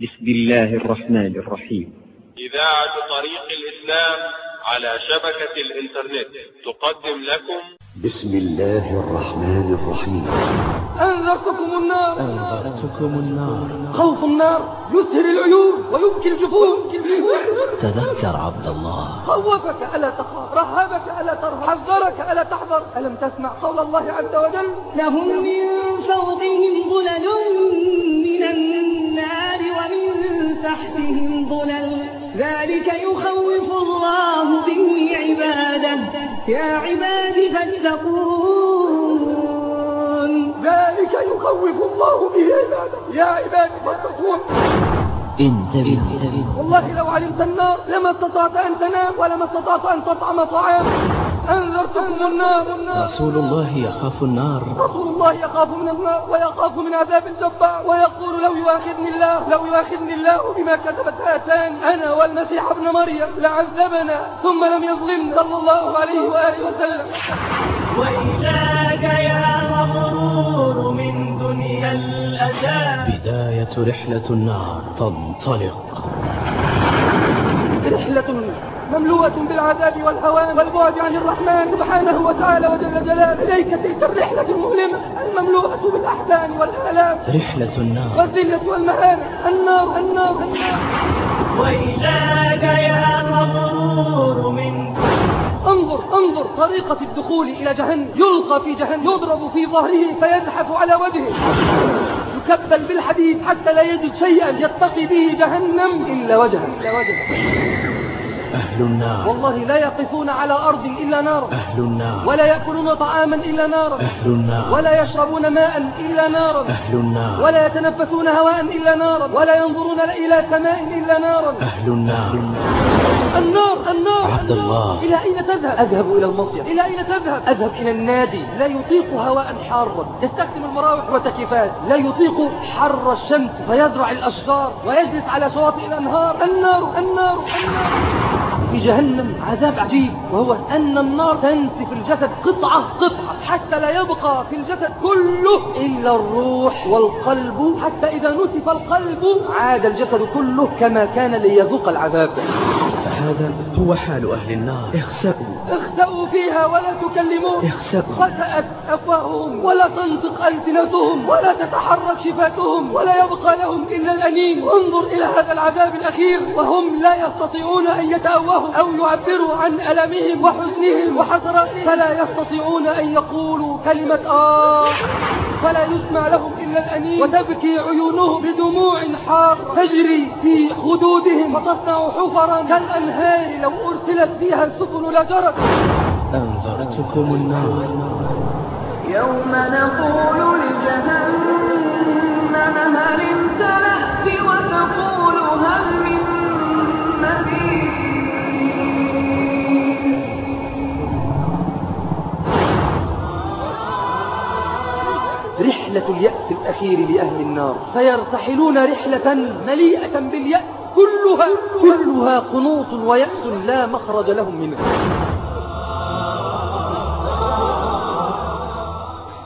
بسم الله الرحمن الرحيم. إذاعة طريق الإسلام على شبكة الإنترنت تقدم لكم. بسم الله الرحمن الرحيم. أنذرتكم النار. أنذرتكم النار. خوف النار يسهر العيون ويبكي الجفون. تذكر عبد الله. خوفك ألا تخاف. رهبك ألا ترهب. حذرك ألا تحذر. ألم تسمع قول الله عز وجل؟ لهم من فوقهم ظلل من النار. تحتهم ظلل. ذلك يخوف الله به عباده. يا عباد فاتقون. ذلك يخوف الله به عباده. يا عباد فاتقون. انتبه. والله لو علمت النار لما استطعت أن تنام ولما استطعت أن تطعم طعام أنذرتكم النار. رسول الله يخاف النار. رسول الله يخاف من النار ويخاف من عذاب الجبار ويقول لو يؤاخذني الله لو يؤاخذني الله بما كتبت هاتان أنا والمسيح ابن مريم لعذبنا ثم لم يظلمنا. صلى الله عليه وآله وسلم. وإياك يا مغرور من دنيا الأسى بداية رحلة النار تنطلق. رحلة مملوءة بالعذاب والهوان والبعد عن الرحمن سبحانه وتعالى وجل جلاله. إليك تلك الرحلة المؤلمة المملوءة بالأحزان والآلام. رحلة النار. والذلة والمهانة النار النار النار. يا مغرور من انظر انظر طريقة الدخول إلى جهنم. يلقى في جهنم. يضرب في ظهره فيزحف على وجهه. يكبل بالحديد حتى لا يجد شيئا يتقي به جهنم. إلا وجهه إلا وجهه. أهل النار. والله لا يقفون على أرض إلا نارا. أهل النار. ولا يأكلون طعاما إلا نارا. أهل النار. ولا يشربون ماء إلا نارا. أهل النار. ولا يتنفسون هواء إلا نارا. ولا ينظرون إلى سماء إلا نارا. أهل النار. النار النار عبد. الله. إلى أين تذهب؟ أذهب إلى المصيف إلى أين تذهب؟ أذهب إلى النادي لا يطيق هواء حارا يستخدم المراوح والتكييفات لا يطيق حر الشمس فيزرع الأشجار ويجلس على شواطئ الأنهار النار النار النار في جهنم عذاب عجيب. وهو أن النار تنسف الجسد قطعة قطعة. حتى لا يبقى في الجسد كله إلا الروح والقلب. حتى إذا نسف القلب عاد الجسد كله كما كان ليذوق العذاب. فهذا هو حال أهل النار. اخسأوا. اخسأوا فيها ولا تكلمون اخسأوا. خسأت أفواههم ولا تنطق ألسنتهم ولا تتحرك شفتهم ولا يبقى لهم إلا الأنين. انظر إلى هذا العذاب الأخير. وهم لا يستطيعون أن يتأوهوا. أو يعبروا عن ألمهم وحزنهم وحسراتهم فلا يستطيعون أن يقولوا كلمة آه فلا يسمع لهم إلا الأنين. وتبكي عيونهم بدموع حار. تجري في خدودهم وتصنع حفرا كالأنهار. لو أرسلت فيها السفن لجرت. أنذرتكم النار. يوم نقول لجهنم هل امتلأت وتقول هل من مزيد رحلة اليأس الأخير لأهل النار. سيرتحلون رحلة مليئة باليأس. كلها كلها قنوط ويأس لا مخرج لهم منه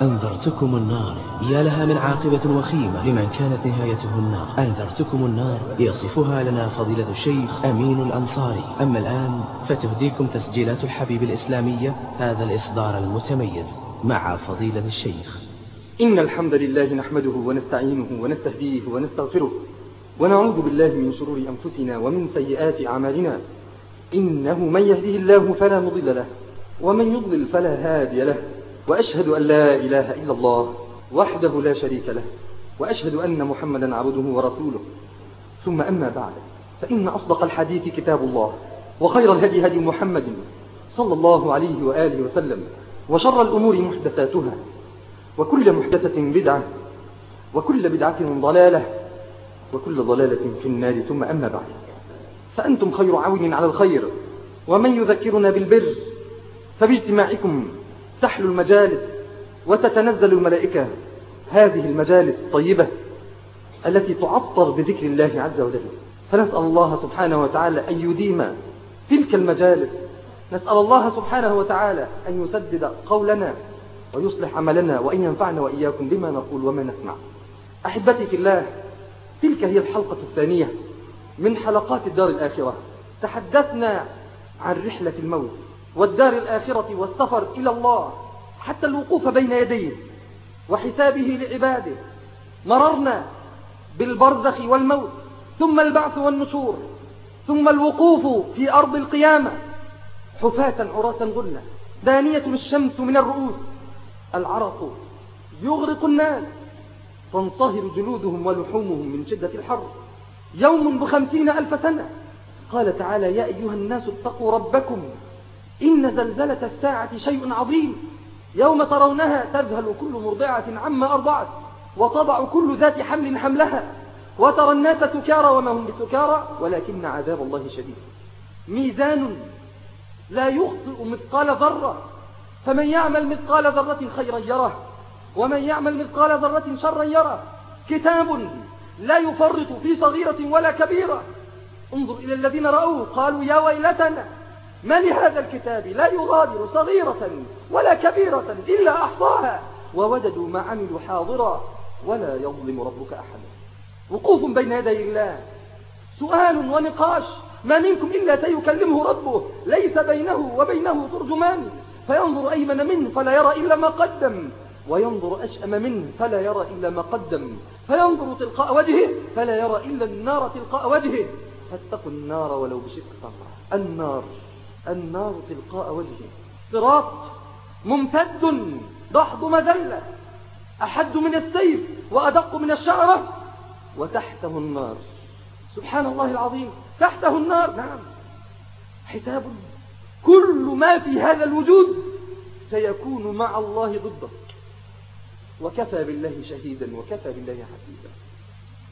أنذرتكم النار. يا لها من عاقبة وخيمة. لمن كانت نهايته النار. أنذرتكم النار. يصفها لنا فضيلة الشيخ أمين الأنصاري. أما الآن فتهديكم تسجيلات الحبيب الإسلامية. هذا الإصدار المتميز مع فضيلة الشيخ. إن الحمد لله نحمده ونستعينه ونستهديه ونستغفره ونعوذ بالله من شرور أنفسنا ومن سيئات أعمالنا. إنه من يهده الله فلا مضل له ومن يضلل فلا هادي له. وأشهد أن لا إله إلا الله وحده لا شريك له. وأشهد أن محمدا عبده ورسوله. ثم أما بعد فإن أصدق الحديث كتاب الله وخير الهدي هدي محمد صلى الله عليه وآله وسلم وشر الأمور محدثاتها. وكل محدثة بدعة وكل بدعة ضلالة وكل ضلالة في النار. ثم أما بعد فأنتم خير عون على الخير ومن يذكرنا بالبر فباجتماعكم تحلو المجالس وتتنزل الملائكة هذه المجالس الطيبة التي تعطر بذكر الله عز وجل. فنسأل الله سبحانه وتعالى أن يديم تلك المجالس. نسأل الله سبحانه وتعالى أن يسدد قولنا ويصلح عملنا وأن ينفعنا وإياكم بما نقول وما نسمع. أحبتي في الله تلك هي الحلقة الثانية من حلقات الدار الآخرة. تحدثنا عن رحلة الموت والدار الآخرة والسفر إلى الله حتى الوقوف بين يديه وحسابه لعباده. مررنا بالبرزخ والموت ثم البعث والنشور ثم الوقوف في أرض القيامة. حفاة عراة غلة دانية الشمس من الرؤوس. العرق يغرق الناس تنصهر جلودهم ولحومهم من شدة الحر. يوم بخمسين ألف سنة. قال تعالى يا أيها الناس اتقوا ربكم إن زلزلة الساعة شيء عظيم. يوم ترونها تذهل كل مرضعة عما أرضعت وتضع كل ذات حمل حملها. وترى الناس سكارى وما هم بسكارى ولكن عذاب الله شديد. ميزان لا يخطئ مثقال ذرة. فمن يعمل مثقال ذرة خيرا يره ومن يعمل مثقال ذرة شرا يره. كتاب لا يفرط في صغيرة ولا كبيرة. انظر إلى الذين رأوه قالوا يا ويلتنا ما لهذا الكتاب؟ لا يغادر صغيرة ولا كبيرة إلا أحصاها. ووجدوا ما عملوا حاضرا ولا يظلم ربك أحدا. وقوف بين يدي الله. سؤال ونقاش. ما منكم إلا سيكلمه ربه. ليس بينه وبينه ترجمان. فينظر أيمن منه فلا يرى إلا ما قدم. وينظر أشأم منه فلا يرى إلا ما قدم. فينظر تلقاء وجهه فلا يرى إلا النار تلقاء وجهه. فاتقوا النار ولو بشق النار النار تلقاء وجهه. صراط ممتد ضحض مذلة أحد من السيف وأدق من الشعرة وتحته النار. سبحان الله العظيم تحته النار. نعم. حساب كل ما في هذا الوجود سيكون مع الله ضده. وكفى بالله شهيدا وكفى بالله حسيبا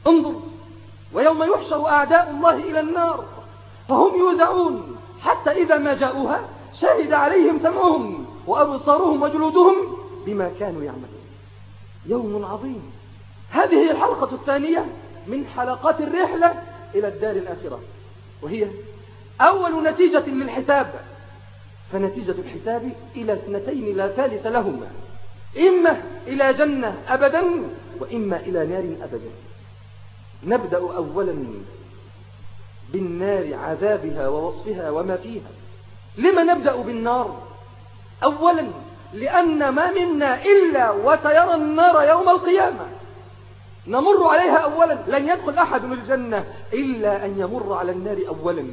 انظر ويوم يحشر أعداء الله إلى النار فهم يوزعون. حتى إذا ما جاءوها شهد عليهم سمعهم وأبصارهم وجلودهم بما كانوا يعملون. يوم عظيم. هذه الحلقة الثانية من حلقات الرحلة إلى الدار الآخرة وهي أول نتيجة للحساب. فنتيجة الحساب إلى اثنتين لا ثالث لهما. إما إلى جنة أبدا وإما إلى نار أبدا. نبدأ أولا بالنار عذابها ووصفها وما فيها. لما نبدأ بالنار؟ أولا لأن ما منا إلا وسيرى النار يوم القيامة. نمر عليها أولا. لن يدخل أحد الجنة إلا أن يمر على النار أولا.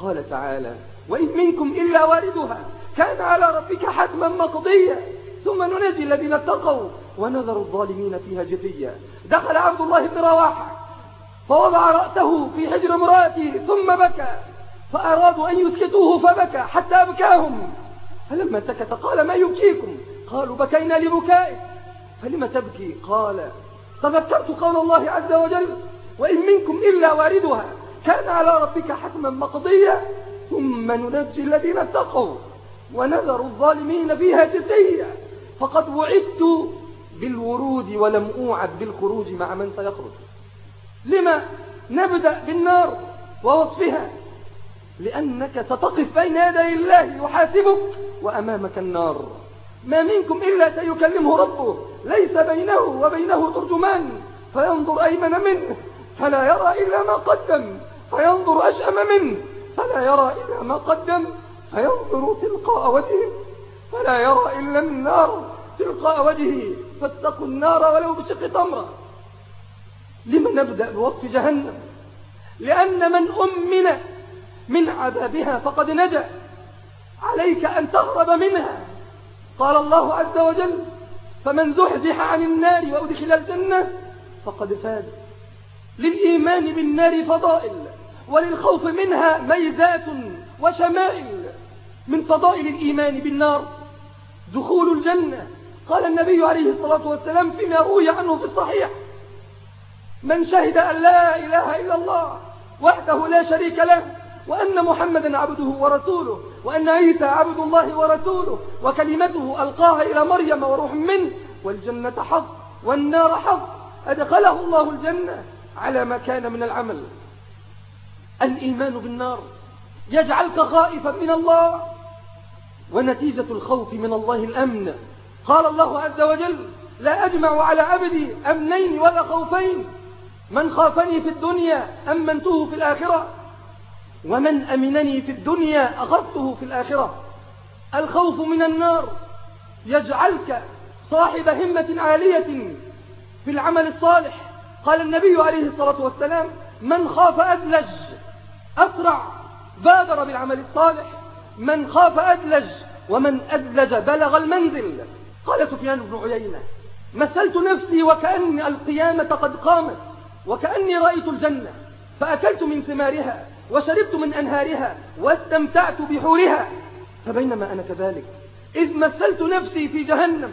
قال تعالى وإن منكم إلا واردها كان على ربك حتما مقضيا ثم ننجي الذين اتقوا ونذر الظالمين فيها جثيا دخل عبد الله بن رواحة فوضع رأسه في حجر امرأته ثم بكى. فأرادوا أن يسكتوه فبكى حتى أبكاهم. فلما سكت قال ما يبكيكم؟ قالوا بكينا لبكائك فلم تبكي؟ قال تذكرت قول الله عز وجل وإن منكم إلا واردها. كان على ربك حتما مقضيا ثم ننجي الذين اتقوا ونذر الظالمين فيها جثيا. فقد وعدت بالورود ولم أوعد بالخروج مع من سيخرج. لما نبدأ بالنار ووصفها؟ لأنك ستقف بين يدي الله يحاسبك وأمامك النار. ما منكم إلا سيكلمه ربه. ليس بينه وبينه ترجمان. فينظر أيمن منه فلا يرى إلا ما قدم. فينظر أشأم منه. فلا يرى إلا ما قدم فينظر تلقاء وجهه. فلا يرى إلا النار تلقاء وجهه. فاتقوا النار ولو بشق تمرة. لما نبدأ بوصف جهنم؟ لأن من أمن من عذابها فقد نجا. عليك أن تهرب منها. قال الله عز وجل فمن زحزح عن النار وأدخل الجنة فقد فاز. للإيمان بالنار فضائل. وللخوف منها ميزات وشمائل من فضائل الإيمان بالنار. دخول الجنة قال النبي عليه الصلاة والسلام فيما روي عنه في الصحيح. من شهد أن لا إله إلا الله وحده لا شريك له وأن محمدا عبده ورسوله وأن عيسى عبد الله ورسوله وكلمته ألقاها إلى مريم وروح منه والجنة حق والنار حق. أدخله الله الجنة على ما كان من العمل. الإيمان بالنار. يجعلك خائفا من الله. ونتيجة الخوف من الله الأمن. قال الله عز وجل لا أجمع على عبدي أمنين ولا خوفين. من خافني في الدنيا أمنته في الآخرة. ومن أمنني في الدنيا أخذته في الآخرة. الخوف من النار يجعلك صاحب همة عالية في العمل الصالح. قال النبي عليه الصلاة والسلام من خاف أدلج أسرع بادر بالعمل الصالح من خاف أدلج ومن أدلج بلغ المنزل. قال سفيان بن عيينة مثلت نفسي وكأن القيامة قد قامت وكأني رأيت الجنة فأكلت من ثمارها وشربت من أنهارها واستمتعت بحورها. فبينما أنا كذلك إذ مثلت نفسي في جهنم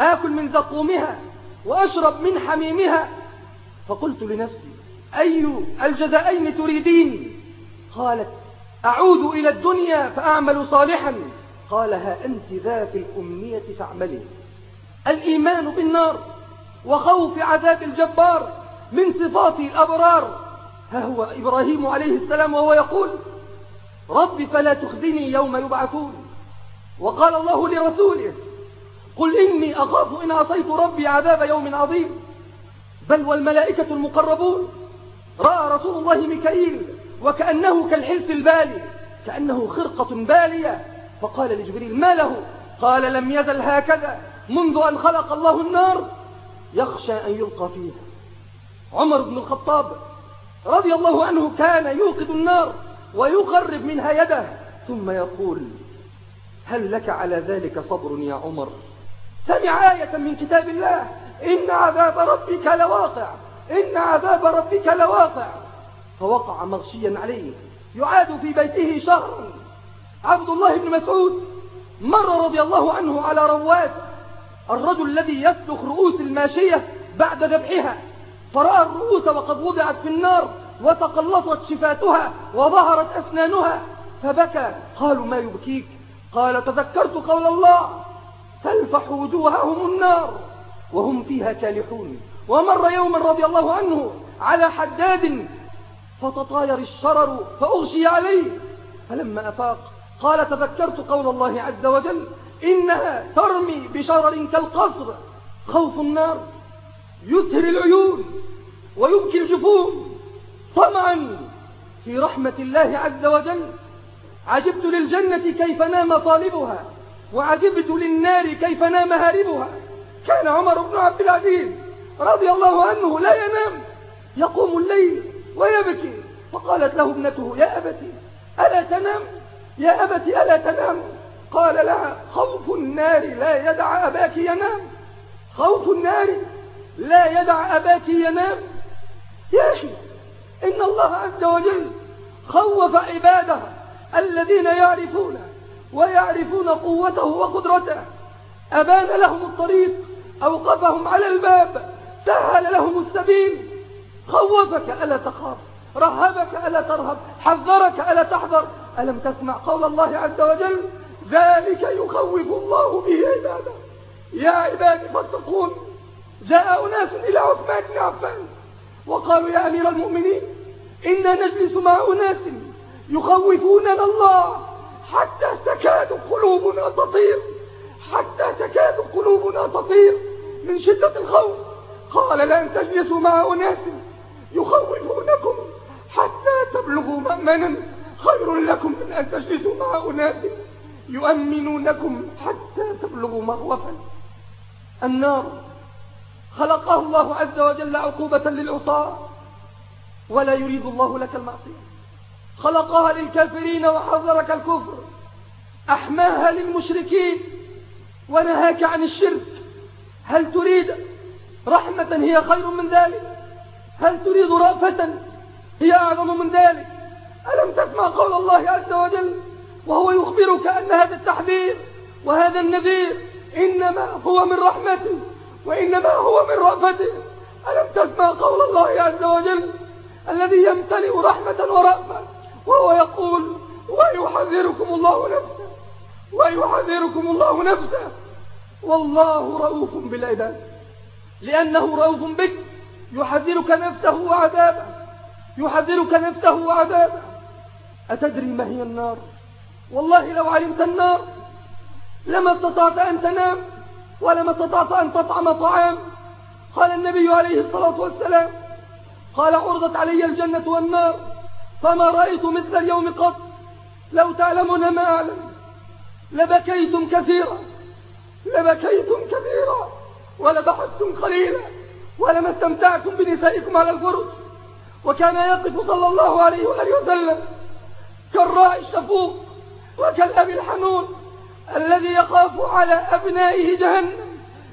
آكل من زقومها وأشرب من حميمها. فقلت لنفسي أي الجزائين تريدين؟ قالت أعود إلى الدنيا فأعمل صالحا. قال ها أنت ذات الأمنية فاعملي الإيمان بالنار وخوف عذاب الجبار من صفات الأبرار. ها هو إبراهيم عليه السلام وهو يقول رب فلا تخزني يوم يبعثون. وقال الله لرسوله قل إني أخاف إن عصيت ربي عذاب يوم عظيم. بل والملائكة المقربون رأى رسول الله ميكائيل وكأنه كالحلف البالي كأنه خرقة بالية. فقال لجبريل ما له؟ قال لم يزل هكذا منذ أن خلق الله النار. يخشى أن يلقى فيها. عمر بن الخطاب رضي الله عنه كان يوقد النار ويقرب منها يده ثم يقول هل لك على ذلك صبر يا عمر؟ سمع آية من كتاب الله إن عذاب ربك لواقع. إن عذاب ربك لواقع. فوقع مغشيا عليه. يعاد في بيته شهرا. عبد الله بن مسعود مر رضي الله عنه على رواد. الرجل الذي يسلخ رؤوس الماشية بعد ذبحها. فرأى الرؤوس وقد وضعت في النار وتقلصت شفاتها وظهرت أسنانها. فبكى. قالوا ما يبكيك؟ قال تذكرت قول الله. تلفح وجوههم النار. وهم فيها كالحون. ومر يوما رضي الله عنه على حداد فتطاير الشرر فأغشي عليه. فلما أفاق قال تذكرت قول الله عز وجل إنها ترمي بشرر كالقصر. خوف النار يسهر العيون ويبكي الجفون. طمعا في رحمة الله عز وجل عجبت للجنة كيف نام طالبها وعجبت للنار كيف نام هاربها. كان عمر بن عبد العزيز رضي الله عنه لا ينام يقوم الليل ويبكي. فقالت له ابنته يا أبتي ألا تنام؟ يا أبتي ألا تنام؟ قال لها خوف النار لا يدع أباك ينام. خوف النار لا يدع أباك ينام؟ يا أخي إن الله عز وجل خوف عباده الذين يعرفونه ويعرفون قوته وقدرته. أبان لهم الطريق أوقفهم على الباب سهل لهم السبيل. خوفك ألا تخاف رهبك ألا ترهب حذرك ألا تحذر. ألم تسمع قول الله عز وجل؟ ذلك يخوف الله به عباده. يا عبادي فاتقون. جاء أناس إلى عثمان بن عفان وقالوا يا أمير المؤمنين إنا نجلس مع أناس يخوفوننا الله حتى تكاد قلوبنا تطير حتى تكاد قلوبنا تطير من شدة الخوف. قال لن تجلسوا مع أناس يخوفونكم حتى تبلغوا مأمنا خير لكم من أن تجلسوا مع أناس يؤمنونكم حتى تبلغوا مغوفا النار خلقه الله عز وجل عقوبة للعصاة ولا يريد الله لك المعصية. خلقها للكافرين وحذرك الكفر. أحماها للمشركين ونهاك عن الشرك. هل تريد رحمة هي خير من ذلك. هل تريد رأفة هي أعظم من ذلك؟ ألم تسمع قول الله عز وجل وهو يخبرك أن هذا التحذير وهذا النذير إنما هو من رحمته وإنما هو من رأفته؟ ألم تسمع قول الله عز وجل الذي يمتلئ رحمة ورأفة وهو يقول ويحذركم الله نفسه؟ ويحذركم الله نفسه. والله رؤوف بالعباد. لأنه رؤوف بك. يحذرك نفسه وعذابه. يحذرك نفسه وعذابه. أتدري ما هي النار؟ والله لو علمت النار لما استطعت أن تنام ولما استطعت أن تطعم طعام. قال النبي عليه الصلاة والسلام قال عرضت علي الجنة والنار فما رأيت مثل اليوم قط. لو تعلمون ما أعلم. لبكيتم كثيرا. لبكيتم كثيرا. ولبحثتم قليلا ولما استمتعتم بنسائكم على الفرج. وكان يقف صلى الله عليه وآله وسلم كالراعي الشفوق وكالأب الحنون الذي يخاف على أبنائه جهنم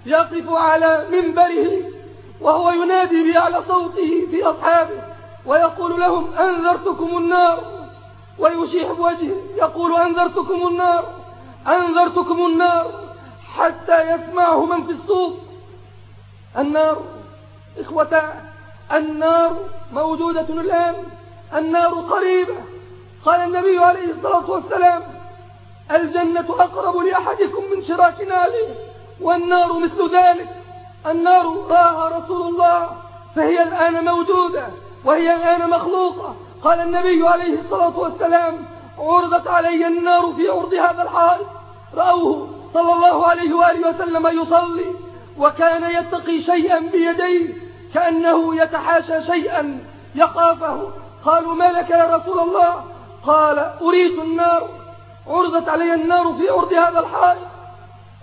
يقف على منبره وهو ينادي بأعلى صوته في أصحابه ويقول لهم أنذرتكم النار. ويشيح بوجهه يقول أنذرتكم النار أنذرتكم النار حتى يسمعه من في السوق. النار. إخوة النار موجودة الآن. النار قريبة. قال النبي عليه الصلاة والسلام الجنة أقرب لأحدكم من شراك ناله والنار مثل ذلك. النار راها رسول الله فهي الآن موجودة وهي الآن مخلوقة. قال النبي عليه الصلاة والسلام عرضت علي النار في عرض هذا الحائط رأوه صلى الله عليه وآله وسلم يصلي. وكان يتقي شيئا بيديه كأنه يتحاشى شيئا يخافه. قالوا ما لك يا رسول الله؟ قال أريد النار عرضت علي النار في عرض هذا الحائط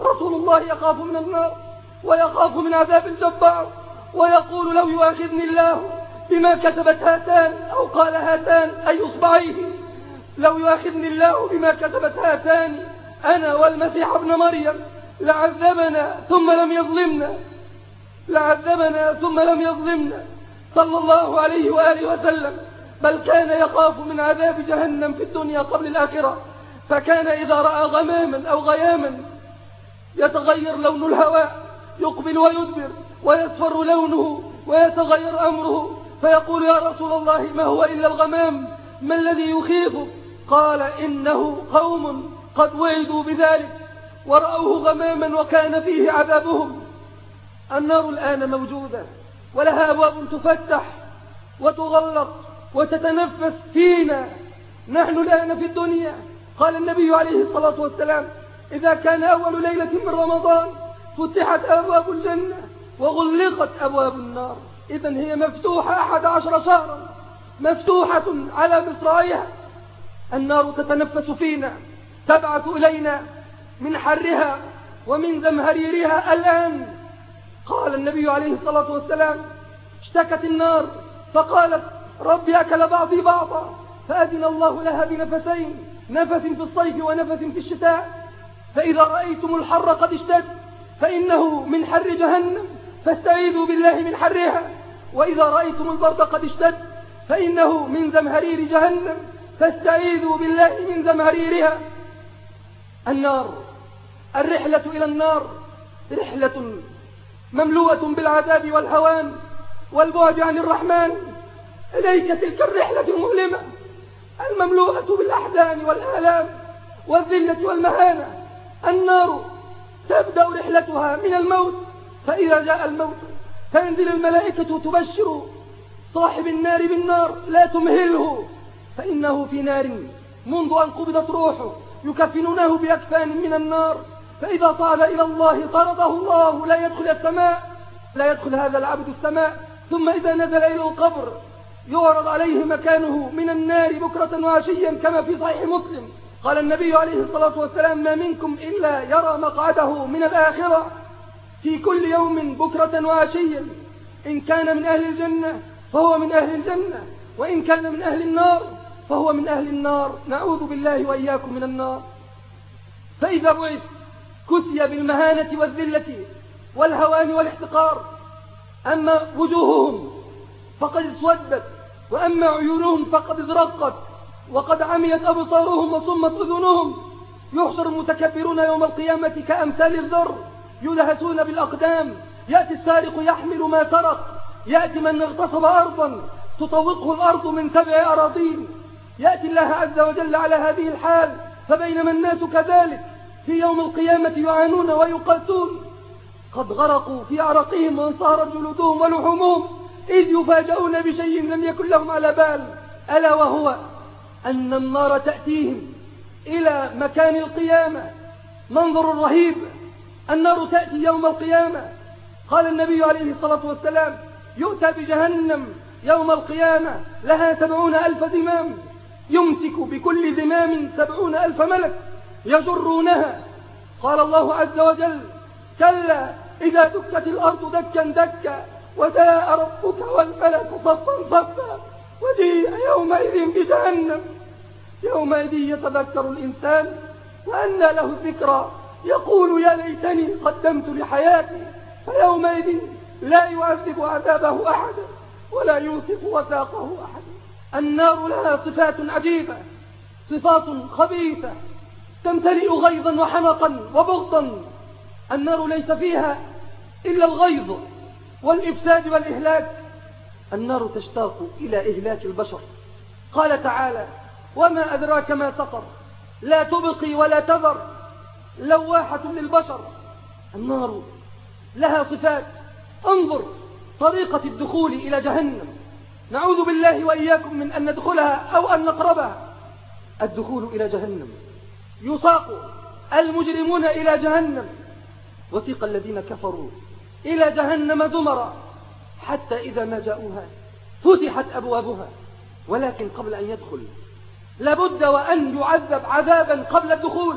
رسول الله يخاف من النار ويخاف من عذاب الجبار ويقول لو يؤاخذني الله بما كتبت هاتان أو قال هاتان أي أصبعيه لو يؤاخذني الله بما كتبت هاتان أنا والمسيح ابن مريم. لعذبنا ثم لم يظلمنا. لعذبنا ثم لم يظلمنا. صلى الله عليه وآله وسلم. بل كان يخاف من عذاب جهنم في الدنيا قبل الآخرة. فكان إذا رأى غماما أو غياما يتغير لون الهواء يقبل ويدبر ويصفر لونه ويتغير أمره. فيقول يا رسول الله ما هو إلا الغمام؟ ما الذي يخيفك قال إنه قوم قد وعدوا بذلك. ورأوه غماما وكان فيه عذابهم. النار الآن موجودة ولها أبواب تفتح وتغلق وتتنفس فينا. نحن الآن في الدنيا. قال النبي عليه الصلاة والسلام إذا كان أول ليلة من رمضان فتحت أبواب الجنة وغلقت أبواب النار. إذا هي مفتوحة أحد عشر شهرا مفتوحة على مصراعيها النار تتنفس فينا تبعث إلينا. من حرها ومن زمهريرها الآن. قال النبي عليه الصلاة والسلام اشتكت النار فقالت ربي أكل بعضي بعضا فأذن الله لها بنفسين نفس في الصيف ونفس في الشتاء. فإذا رأيتم الحر قد اشتد فإنه من حر جهنم فاستعيذوا بالله من حرها. وإذا رأيتم البرد قد اشتد فإنه من زمهرير جهنم فاستعيذوا بالله من زمهريرها. النار الرحلة إلى النار رحلة مملوءة بالعذاب والهوان والبعد عن الرحمن. إليك تلك الرحلة المؤلمة المملوءة بالأحزان والآلام والذلة والمهانة. النار تبدأ رحلتها من الموت فإذا جاء الموت تنزل الملائكة تبشر. صاحب النار بالنار لا تمهله فإنه في نار منذ أن قبضت روحه يكفنونه بأكفان من النار. فإذا صعد إلى الله طرده الله لا يدخل السماء لا يدخل هذا العبد السماء. ثم إذا نزل إلى القبر يعرض عليه مكانه من النار بكرة وعشيا كما في صحيح مسلم. قال النبي عليه الصلاة والسلام ما منكم إلا يرى مقعده من الآخرة في كل يوم بكرة وعشيا. إن كان من أهل الجنة فهو من أهل الجنة وإن كان من أهل النار فهو من أهل النار. نعوذ بالله وإياكم من النار. فإذا بعث كسي بالمهانة والذلة والهوان والاحتقار. أما وجوههم فقد اسودت وأما عيونهم فقد ازرقت وقد عميت أبصارهم وصمت أذنهم. يحشر المتكبرون يوم القيامة كأمثال الذر يلهسون بالأقدام. يأتي السارق يحمل ما سرق يأتي من اغتصب أرضا تطوقه الأرض من سبع أراضين. يأتي الله عز وجل على هذه الحال فبينما الناس كذلك في يوم القيامة يعانون ويقاسون. قد غرقوا في عرقهم وانصهرت جلودهم ولحومهم. إذ يفاجؤون بشيء لم يكن لهم على بال. ألا وهو أن النار تأتيهم إلى مكان القيامة. منظر رهيب. النار تأتي يوم القيامة. قال النبي عليه الصلاة والسلام يؤتى بجهنم يوم القيامة لها سبعون ألف زمام يمسك بكل زمام سبعون ألف ملك. يجرونها قال الله عز وجل كلا إذا دكت الأرض دكا دكا وجاء ربك والملك صفا صفا وجيء يومئذ بجهنم. يومئذ يتذكر الإنسان وأنى له الذكرى. يقول يا ليتني قدمت لحياتي فيومئذ لا يعذب عذابه أحد ولا يوثق وثاقه أحد. النار لها صفات عجيبة صفات خبيثة تمتلئ غيظا وحنقا وبغضا. النار ليس فيها إلا الغيظ والإفساد والإهلاك. النار تشتاق إلى إهلاك البشر. قال تعالى وما أدراك ما سقر. لا تبقي ولا تذر. لواحة للبشر. النار لها صفات. انظر طريقة الدخول إلى جهنم. نعوذ بالله وإياكم من أن ندخلها أو أن نقربها. الدخول إلى جهنم. يساق المجرمون إلى جهنم. وثيق الذين كفروا إلى جهنم زمرا حتى إذا ما جاءوها فتحت أبوابها. ولكن قبل أن يدخل لابد وأن يعذب عذابا قبل الدخول.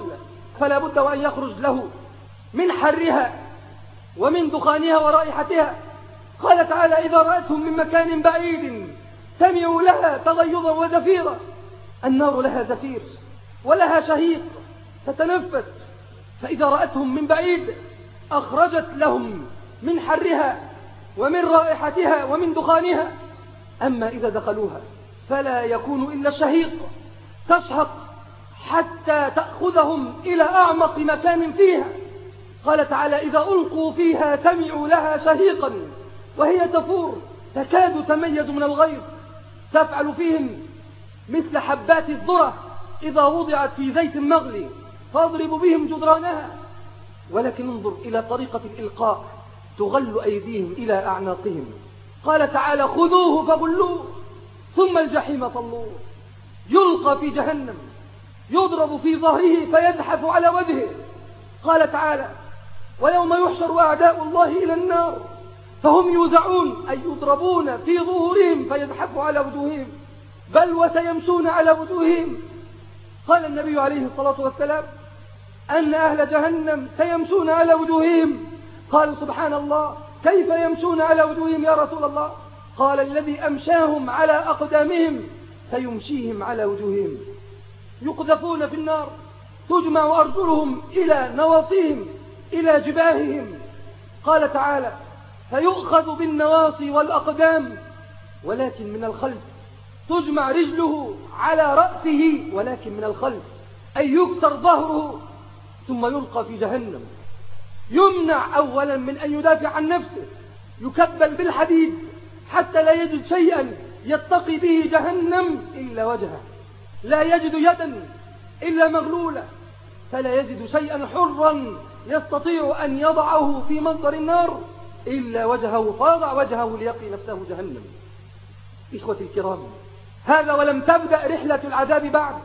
فلا بد وأن يخرج له من حرها ومن دخانها ورائحتها. قال تعالى إذا رأتهم من مكان بعيد سمعوا لها تغيظا وزفيرا. النار لها زفير. ولها شهيق تتنفس فإذا رأتهم من بعيد أخرجت لهم من حرها ومن رائحتها ومن دخانها. أما إذا دخلوها فلا يكون إلا الشهيق تشهق حتى تأخذهم إلى أعمق مكان فيها. قال تعالى إذا ألقوا فيها سمعوا لها شهيقا وهي تفور. تكاد تميز من الغيظ. تفعل فيهم مثل حبات الذرة. إذا وضعت في زيت مغلي فاضرب بهم جدرانها. ولكن انظر إلى طريقة الإلقاء تغل أيديهم إلى أعناقهم. قال تعالى خذوه فغلوه ثم الجحيم صلوه يلقى في جهنم يضرب في ظهره فيزحف على وجهه. قال تعالى ويوم يحشر أعداء الله إلى النار فهم يوزعون أي يضربون في ظهورهم فيزحفوا على وجوههم. بل وسيمشون على وجوههم قال النبي عليه الصلاة والسلام أن أهل جهنم سيمشون على وجوههم. قالوا سبحان الله كيف يمشون على وجوههم يا رسول الله؟ قال الذي أمشاهم على أقدامهم سيمشيهم على وجوههم. يقذفون في النار تجمع أرجلهم إلى نواصيهم إلى جباههم. قال تعالى فيؤخذ بالنواصي والأقدام ولكن من الخلف تجمع رجله على رأسه ولكن من الخلف أي يكسر ظهره ثم يلقى في جهنم. يمنع أولا من أن يدافع عن نفسه يكبل بالحديد حتى لا يجد شيئا يتقي به جهنم إلا وجهه. لا يجد يدا إلا مغلولة. فلا يجد شيئا حرا يستطيع أن يضعه في منظر النار إلا وجهه فاضع وجهه ليقي نفسه جهنم. إخوتي الكرام هذا ولم تبدأ رحلة العذاب بعد.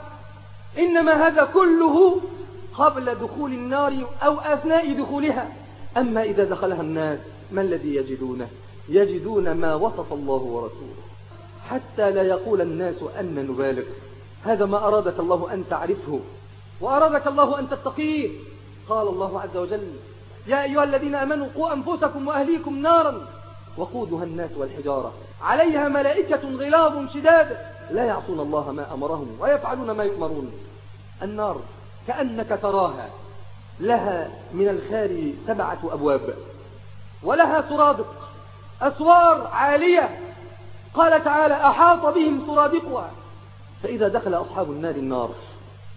إنما هذا كله قبل دخول النار أو أثناء دخولها. أما إذا دخلها الناس ما الذي يجدونه؟ يجدون ما وصف الله ورسوله. حتى لا يقول الناس أن نبالغ. هذا ما أرادك الله أن تعرفه. وأرادك الله أن تتقيه. قال الله عز وجل يا أيها الذين أمنوا قوا أنفسكم وأهليكم نارا وقودها الناس والحجارة. عليها ملائكة غلاظ شداد. لا يعصون الله ما أمرهم ويفعلون ما يؤمرون. النار كأنك تراها. لها من الخارج سبعة أبواب. ولها سرادق. أسوار عالية. قال تعالى أحاط بهم سرادقها. فإذا دخل أصحاب النار النار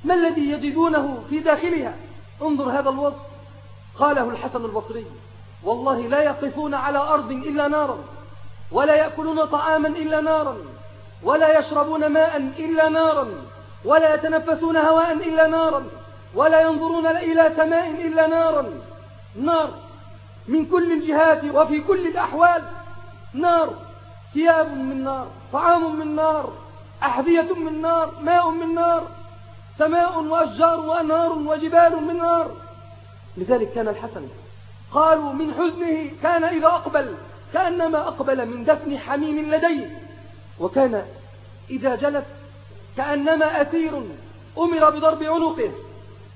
ما الذي يجدونه في داخلها؟ انظر هذا الوصف. قاله الحسن البصري. والله لا يقفون على أرض إلا نارا ولا يأكلون طعاما إلا نارا ولا يشربون ماء إلا نارا ولا يتنفسون هواء إلا نارا ولا ينظرون إلى سماء إلا نارا. نار من كل الجهات وفي كل الأحوال. نار ثياب من نار طعام من نار أحذية من نار ماء من نار سماء وأشجار وأنهار وجبال من نار. لذلك كان الحسن قالوا من حزنه كان إذا أقبل كأنما أقبل من دفن حميم لديه. وكان إذا جلس كأنما أسير أمر بضرب عنقه.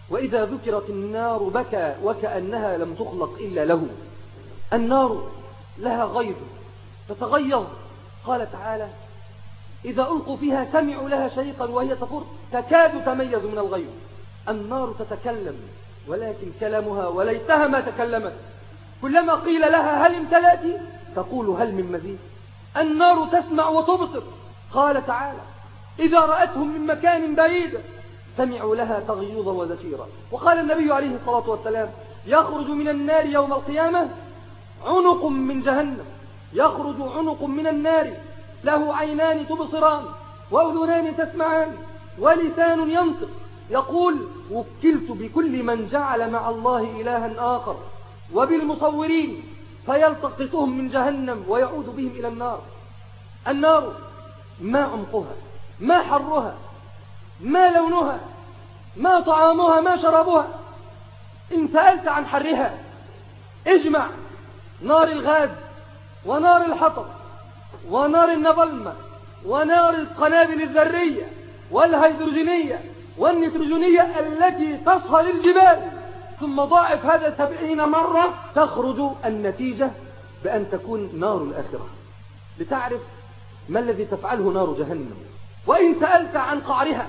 وإذا ذكرت النار بكى وكأنها لم تخلق إلا له. النار لها غيظ تتغيظ. قال تعالى إذا ألقوا فيها سمعوا لها شيقا وهي تفر تكاد تميز من الغيظ. النار تتكلم. ولكن كلامها وليتها ما تكلمت. كلما قيل لها هل امتلأت تقول هل من مزيد. النار تسمع وتبصر. قال تعالى إذا رأتهم من مكان بعيد سمعوا لها تغيظا وزفيرا. وقال النبي عليه الصلاة والسلام يخرج من النار يوم القيامة عنق من جهنم. يخرج عنق من النار. له عينان تبصران وأذنان تسمعان ولسان ينطق. يقول وكلت بكل من جعل مع الله إلها آخر وبالمصورين فيلتقطهم من جهنم ويعود بهم إلى النار. النار ما عمقها ما حرها ما لونها ما طعامها ما شرابها. إن سألت عن حرها اجمع نار الغاز ونار الحطب ونار النبلمة ونار القنابل الذرية والهيدروجينية والنيتروجينية التي تصهر الجبال ثم ضاعف هذا سبعين مرة تخرج النتيجة بأن تكون نار الآخرة. لتعرف ما الذي تفعله نار جهنم. وإن سألت عن قعرها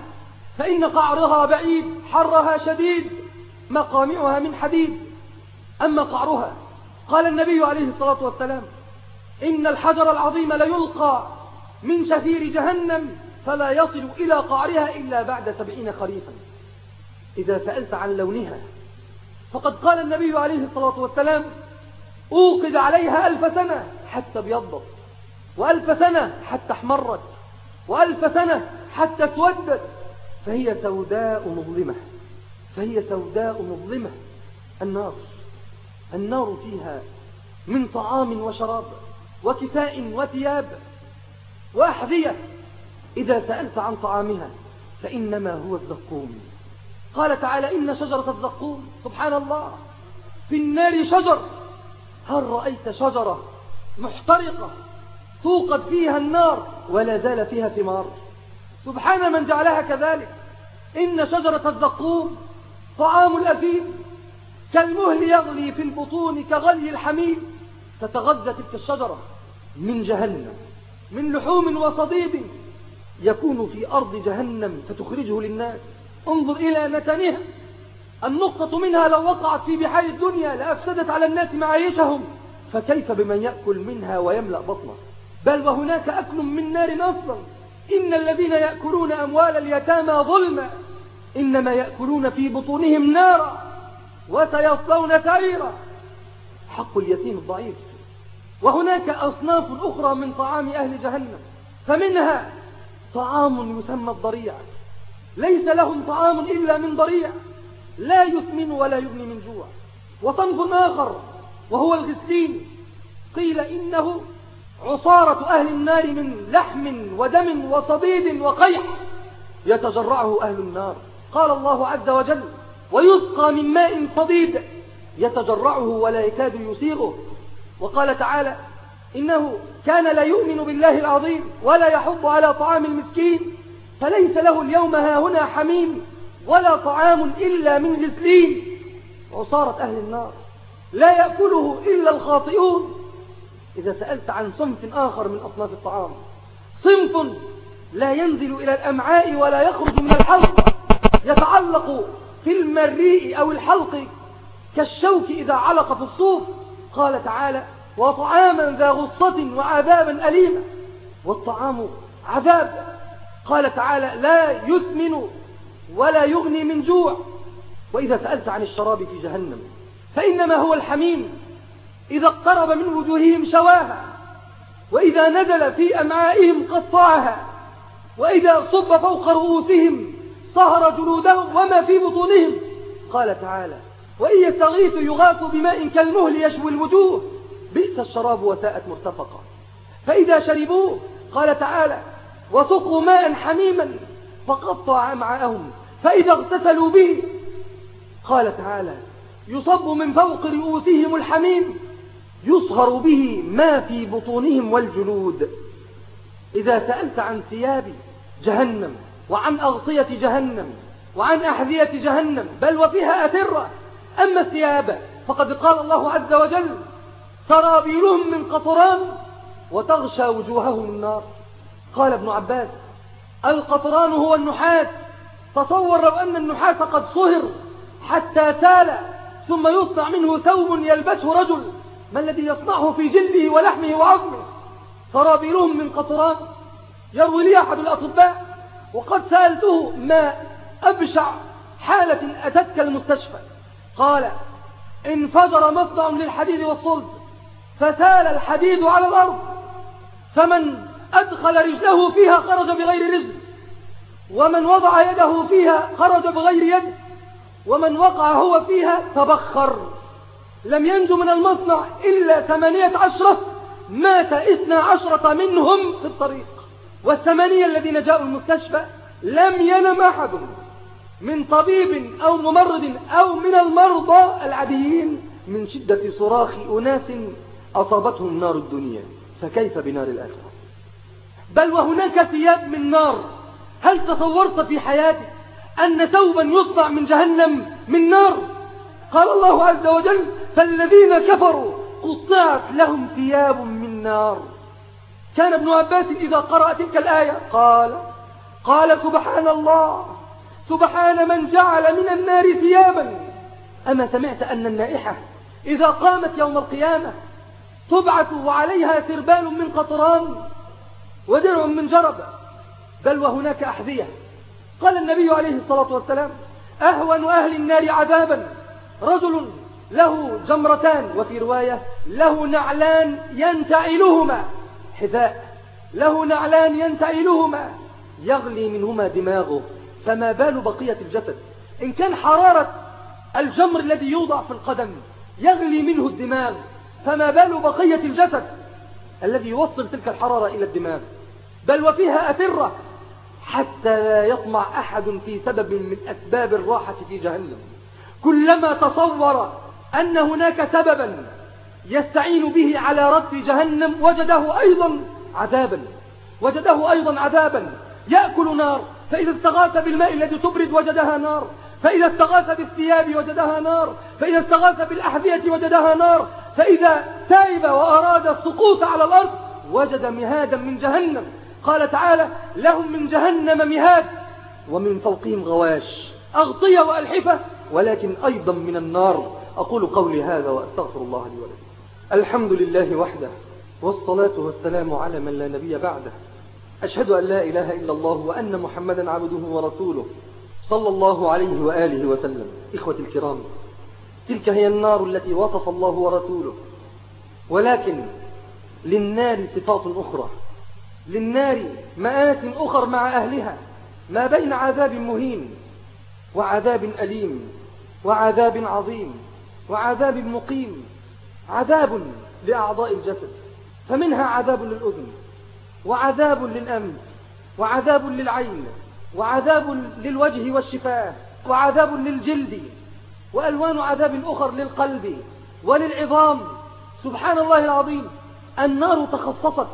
فإن قعرها بعيد حرها شديد مقامعها من حديد. أما قعرها قال النبي عليه الصلاة والسلام إن الحجر العظيم ليلقى من شفير جهنم. فلا يصل إلى قعرها إلا بعد سبعين خريفا. إذا سألت عن لونها فقد قال النبي عليه الصلاة والسلام أوقد عليها ألف سنة حتى ابيضت وألف سنة حتى احمرت وألف سنة حتى اسودت. فهي سوداء مظلمة فهي سوداء مظلمة. النار النار فيها من طعام وشراب وكساء وثياب وأحذية. إذا سألت عن طعامها فإنما هو الزقوم. قال تعالى إن شجرة الزقوم سبحان الله. في النار شجر. هل رأيت شجرة محترقة توقد فيها النار ولا زال فيها ثمار؟ سبحان من جعلها كذلك. إن شجرة الزقوم طعام الأثيم. كالمهل يغلي في البطون كغلي الحميم. تتغذى تلك الشجرة من جهنم من لحوم وصديد. يكون في أرض جهنم فتخرجه للناس. انظر إلى نتنها. النقطة منها لو وقعت في بحار الدنيا لأفسدت على الناس معايشهم. فكيف بمن يأكل منها ويملأ بطنه؟ بل وهناك أكل من نار أصلا. إن الذين يأكلون أموال اليتامى ظلما. إنما يأكلون في بطونهم نارا وسيصلون سعيرا. حق اليتيم الضعيف. وهناك أصناف أخرى من طعام أهل جهنم. فمنها طعام يسمى الضريع. ليس لهم طعام إلا من ضريع. لا يثمن ولا يغني من جوع. وصنف آخر وهو الغسلين. قيل إنه عصارة أهل النار من لحم ودم وصديد وقيح يتجرعه أهل النار. قال الله عز وجل ويسقى من ماء صديد يتجرعه ولا يكاد يسيغه. وقال تعالى إنه كان لا يؤمن بالله العظيم ولا يحض على طعام المسكين فليس له اليوم هاهنا حميم ولا طعام إلا من غسلين. عصارة أهل النار لا يأكله إلا الخاطئون. إذا سألت عن صنف آخر من أصناف الطعام صنف لا ينزل إلى الأمعاء ولا يخرج من الحلق يتعلق في المريء أو الحلق كالشوك إذا علق في الصوف. قال تعالى وطعاما ذا غصة وعذابا أليما. والطعام عذاب. قال تعالى لا يثمن ولا يغني من جوع. وإذا سألت عن الشراب في جهنم فإنما هو الحميم. إذا اقترب من وجوههم شواها. وإذا نزل في أمعائهم قطعها وإذا صب فوق رؤوسهم صهر جلودهم وما في بطونهم. قال تعالى وإن يستغيثوا يغاثوا بماء كالمهل يشوي الوجوه. بئس الشراب وساءت مرتفقا فإذا شربوه قال تعالى وسقوا ماء حميما فقطع أمعاءهم فإذا اغتسلوا به قال تعالى يصب من فوق رؤوسهم الحميم يصهر به ما في بطونهم والجلود. إذا سألت عن ثياب جهنم وعن أغطية جهنم وعن أحذية جهنم بل وفيها أترة أما الثياب فقد قال الله عز وجل سرابيلهم من قطران وتغشى وجوههم النار. قال ابن عباس القطران هو النحاس. تصور لو أن النحاس قد صهر حتى سال ثم يصنع منه ثوب يلبسه رجل. ما الذي يصنعه في جلده ولحمه وعظمه؟ سرابيلهم من قطران. يروي لي أحد الأطباء وقد سألته ما أبشع حالة أتتك المستشفى؟ قال انفجر مصنع للحديد والصلب. فسال الحديد على الأرض فمن أدخل رجله فيها خرج بغير رزق ومن وضع يده فيها خرج بغير يد ومن وقع هو فيها تبخر. لم ينجو من المصنع إلا ثمانية عشرة مات اثنى عشرة منهم في الطريق. والثمانية الذين جاءوا المستشفى لم ينم أحد من طبيب أو ممرض أو من المرضى العاديين من شدة صراخ أناس أصابتهم نار الدنيا فكيف بنار الآخرة؟ بل وهناك ثياب من نار هل تصورت في حياتك أن ثوبا يصنع من جهنم من نار؟ قال الله عز وجل فالذين كفروا قطعت لهم ثياب من نار. كان ابن عباس إذا قرأ تلك الآية قال قال سبحان الله سبحان من جعل من النار ثيابا. أما سمعت أن النائحة إذا قامت يوم القيامة تبعث وعليها سربال من قطران ودرع من جرب بل وهناك أحذية. قال النبي عليه الصلاة والسلام أهون أهل النار عذابا رجل له جمرتان وفي رواية له نعلان ينتعلهما. حذاء له نعلان ينتعلهما. يغلي منهما دماغه فما بال بقية الجسد. إن كان حرارة الجمر الذي يوضع في القدم يغلي منه الدماغ. فما بال بقية الجسد الذي يوصل تلك الحرارة إلى الدماغ بل وفيها أترة حتى لا يطمع أحد في سبب من أسباب الراحة في جهنم. كلما تصور أن هناك سببا يستعين به على رد جهنم وجده أيضا عذابا وجده أيضا عذابا. يأكل نار فإذا استغاث بالماء الذي تبرد وجدها نار. فإذا استغاث بالثياب وجدها نار فإذا استغاث بالأحذية وجدها نار فإذا تائب وأراد السقوط على الأرض وجد مهادا من جهنم. قال تعالى لهم من جهنم مهاد ومن فوقهم غواش. أغطية وألحفة ولكن أيضا من النار. أقول قولي هذا وأستغفر الله لي ولكم. الحمد لله وحده والصلاة والسلام على من لا نبي بعده. أشهد أن لا إله إلا الله وأن محمدا عبده ورسوله. صلى الله عليه وآله وسلم. إخوة الكرام تلك هي النار التي وصف الله ورسوله. ولكن للنار صفات أخرى. للنار مآت أخر مع أهلها. ما بين عذاب مهين وعذاب أليم وعذاب عظيم وعذاب مقيم. عذاب لأعضاء الجسد. فمنها عذاب للأذن وعذاب للأنف وعذاب للعين وعذاب للوجه والشفاه وعذاب للجلد وألوان عذاب أخر للقلب وللعظام. سبحان الله العظيم النار تخصصت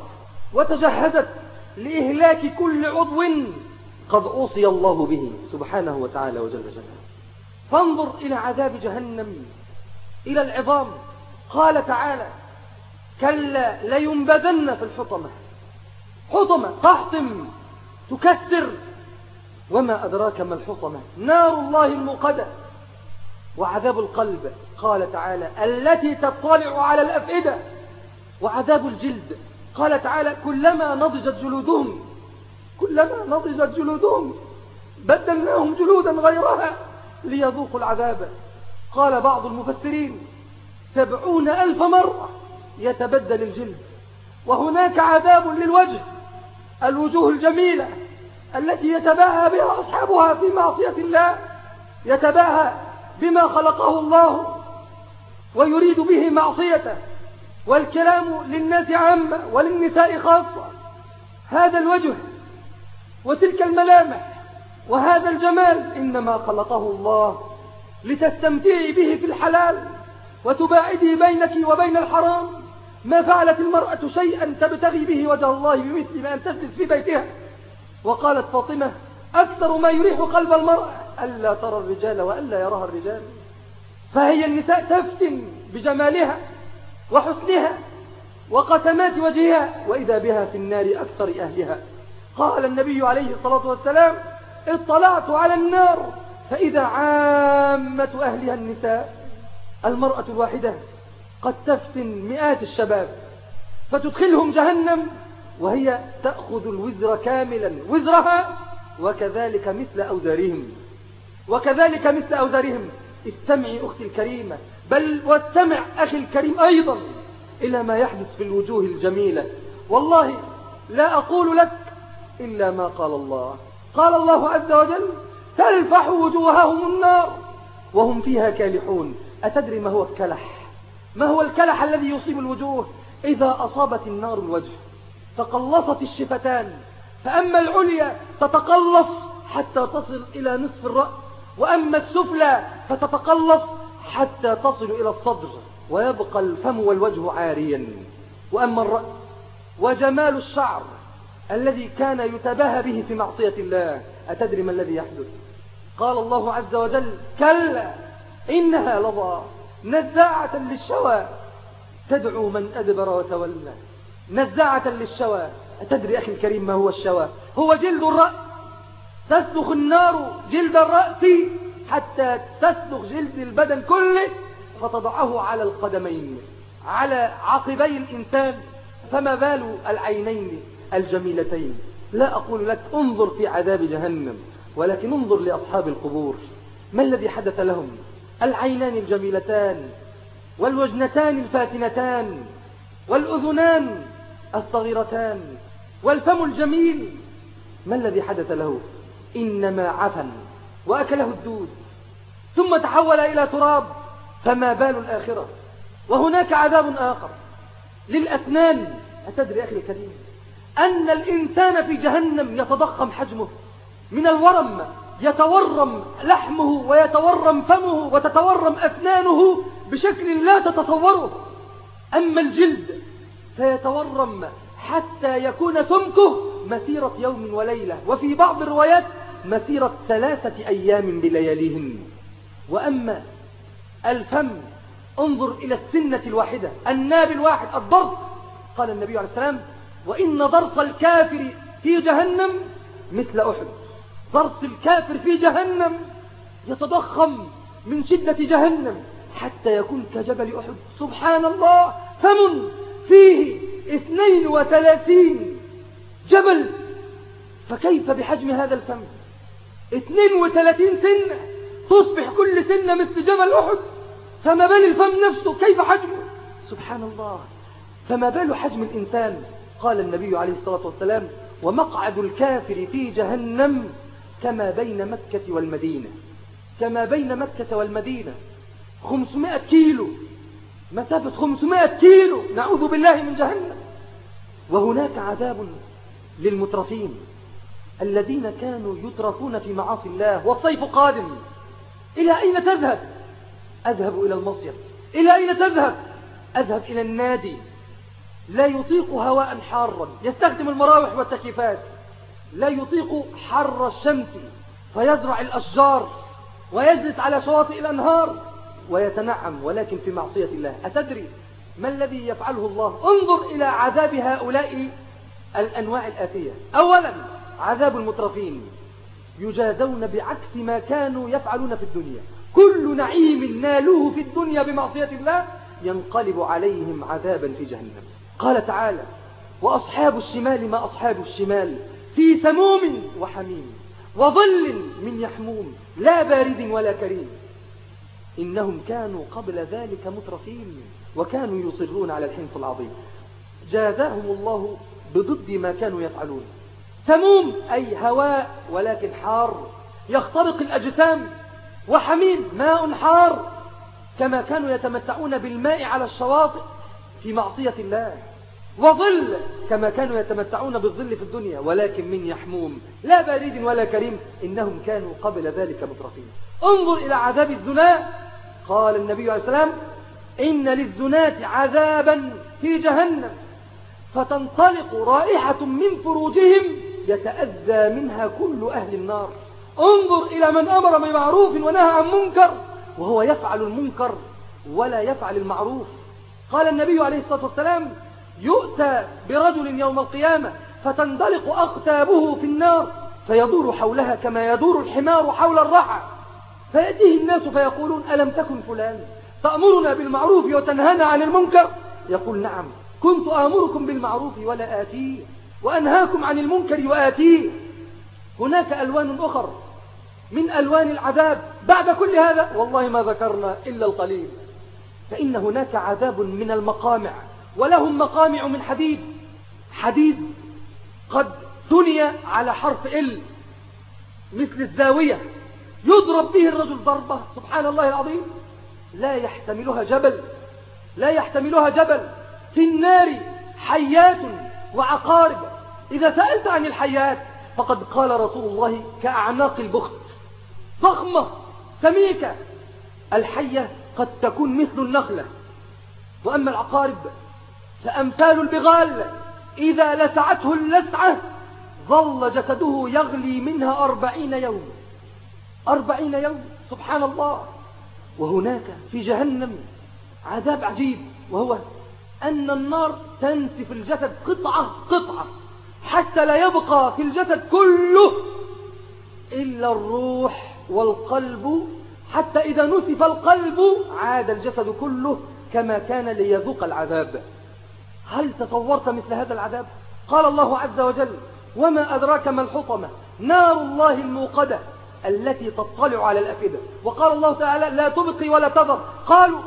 وتجهزت لإهلاك كل عضو قد أوصي الله به سبحانه وتعالى وجل جلاله. فانظر إلى عذاب جهنم إلى العظام. قال تعالى كلا لينبذن في الحطمة. حطمة تحطم تكسر وما أدراك ما الحطمة؟ نار الله الموقدة. وعذاب القلب قال تعالى التي تطلع على الأفئدة. وعذاب الجلد قال تعالى كلما نضجت جلودهم كلما نضجت جلودهم بدلناهم جلودا غيرها ليذوقوا العذاب. قال بعض المفسرين سبعون ألف مرة يتبدل الجلد. وهناك عذاب للوجه الوجوه الجميلة. التي يتباهى بها أصحابها في معصية الله يتباهى بما خلقه الله ويريد به معصيته. والكلام للناس عامة وللنساء خاصة. هذا الوجه وتلك الملامح وهذا الجمال إنما خلقه الله لتستمتعي به في الحلال وتباعدي بينك وبين الحرام. ما فعلت المرأة شيئا تبتغي به وجه الله بمثل ما أن تجلس في بيتها. وقالت فاطمة أكثر ما يريح قلب المرأة ألا ترى الرجال وألا يراها الرجال. فهي النساء تفتن بجمالها وحسنها وقسمات وجهها وإذا بها في النار أكثر أهلها. قال النبي عليه الصلاة والسلام اطلعت على النار فإذا عامة أهلها النساء المرأة الواحدة قد تفتن مئات الشباب فتدخلهم جهنم وهي تأخذ الوزر كاملا. وزرها وكذلك مثل أوزارهم. وكذلك مثل أوزارهم. استمعي أختي الكريمة. بل واستمع أخي الكريم أيضا إلى ما يحدث في الوجوه الجميلة. والله لا أقول لك إلا ما قال الله. قال الله عز وجل تلفح وجوههم النار وهم فيها كالحون. أتدري ما هو الكلح؟ ما هو الكلح الذي يصيب الوجوه إذا أصابت النار الوجه؟ تقلصت الشفتان. فأما العليا تتقلص حتى تصل إلى نصف الرأس. وأما السفلى فتتقلص حتى تصل إلى الصدر. ويبقى الفم والوجه عاريا. وأما الرأس وجمال الشعر الذي كان يتباهى به في معصية الله. أتدري ما الذي يحدث؟ قال الله عز وجل كلا إنها لظى. نزاعة للشوى. تدعو من أدبر وتولى. نزاعة للشوى. أتدري أخي الكريم ما هو الشوى؟ هو جلد الرأس. تسلخ النار جلد الرأس حتى تسلخ جلد البدن كله فتضعه على القدمين على عقبي الإنسان فما بال العينين الجميلتين. لا أقول لك انظر في عذاب جهنم ولكن انظر لأصحاب القبور. ما الذي حدث لهم؟ العينان الجميلتان والوجنتان الفاتنتان والأذنان الصغيرتان. والفم الجميل. ما الذي حدث له؟ إنما عفن وأكله الدود. ثم تحول إلى تراب فما بال الآخرة. وهناك عذاب آخر. للأسنان أتدري أخي الكريم أن الإنسان في جهنم يتضخم حجمه. من الورم يتورم لحمه ويتورم فمه وتتورم أسنانه بشكل لا تتصوره. أما الجلد فيتورم حتى يكون سمكه مسيرة يوم وليلة. وفي بعض الروايات مسيرة ثلاثة أيام بلياليهن. وأما الفم انظر إلى السنة الواحدة. الناب الواحد الضرس قال النبي عليه السلام وإن ضرس الكافر في جهنم مثل أحد. ضرس الكافر في جهنم يتضخم من شدة جهنم حتى يكون كجبل أحد. سبحان الله فم. فيه اثنين وثلاثين جبل. فكيف بحجم هذا الفم؟ اثنين وثلاثين سنة تصبح كل سنة مثل جبل أحد. فما بال الفم نفسه؟ كيف حجمه؟ سبحان الله. فما بال حجم الإنسان؟ قال النبي عليه الصلاة والسلام ومقعد الكافر في جهنم كما بين مكة والمدينة. كما بين مكة والمدينة. خمسمائة كيلو. مسافة خمسمائة كيلو نعوذ بالله من جهنم. وهناك عذاب للمترفين الذين كانوا يترفون في معاصي الله والصيف قادم. إلى أين تذهب؟ أذهب إلى المصيف. إلى أين تذهب؟ أذهب إلى النادي. لا يطيق هواء حارا يستخدم المراوح والتكييفات. لا يطيق حر الشمس فيزرع الأشجار ويجلس على شواطئ الأنهار. ويتنعم ولكن في معصية الله. أتدري ما الذي يفعله الله؟ انظر إلى عذاب هؤلاء الأنواع الآتية. أولا عذاب المترفين. يجازون بعكس ما كانوا يفعلون في الدنيا. كل نعيم نالوه في الدنيا بمعصية الله ينقلب عليهم عذابا في جهنم. قال تعالى وأصحاب الشمال ما أصحاب الشمال في سموم وحميم وظل من يحموم لا بارد ولا كريم. إنهم كانوا قبل ذلك مترفين وكانوا يصرون على الحنف العظيم. جازاهم الله بضد ما كانوا يفعلون. سموم أي هواء ولكن حار يخترق الأجسام وحميم ماء حار كما كانوا يتمتعون بالماء على الشواطئ في معصية الله وظل كما كانوا يتمتعون بالظل في الدنيا ولكن من يحموم؟ لا بارد ولا كريم إنهم كانوا قبل ذلك مترفين. انظر إلى عذاب الزنا. قال النبي عليه السلام إن للزناة عذابا في جهنم فتنطلق رائحة من فروجهم يتأذى منها كل أهل النار. انظر إلى من أمر بمعروف ونهى عن منكر وهو يفعل المنكر ولا يفعل المعروف. قال النبي عليه الصلاة والسلام يؤتى برجل يوم القيامة فتندلق أقتابه في النار فيدور حولها كما يدور الحمار حول الرحى فيأتيه الناس فيقولون ألم تكن فلان؟ تأمرنا بالمعروف وتنهانا عن المنكر؟ يقول نعم. كنت آمركم بالمعروف ولا آتيه وأنهاكم عن المنكر وآتيه. هناك ألوان أخر من ألوان العذاب بعد كل هذا. والله ما ذكرنا إلا القليل. فإن هناك عذاب من المقامع ولهم مقامع من حديد. حديد قد ثني على حرف ال مثل الزاوية. يضرب به الرجل ضربة سبحان الله العظيم. لا يحتملها جبل لا يحتملها جبل. في النار حيات وعقارب. إذا سألت عن الحيات فقد قال رسول الله كأعناق البخت. ضخمة سميكة. الحية قد تكون مثل النخلة. وأما العقارب فأمثال البغال. إذا لسعته اللسعة ظل جسده يغلي منها أربعين يوم. أربعين يوم سبحان الله. وهناك في جهنم عذاب عجيب وهو أن النار تنسف الجسد قطعة قطعة حتى لا يبقى في الجسد كله إلا الروح والقلب. حتى إذا نسف القلب عاد الجسد كله كما كان ليذوق العذاب. هل تصورت مثل هذا العذاب؟ قال الله عز وجل وما أدراك ما الحطمة؟ نار الله الموقدة. التي تطلع على الأفئدة. وقال الله تعالى لا تبقي ولا تذر. قالوا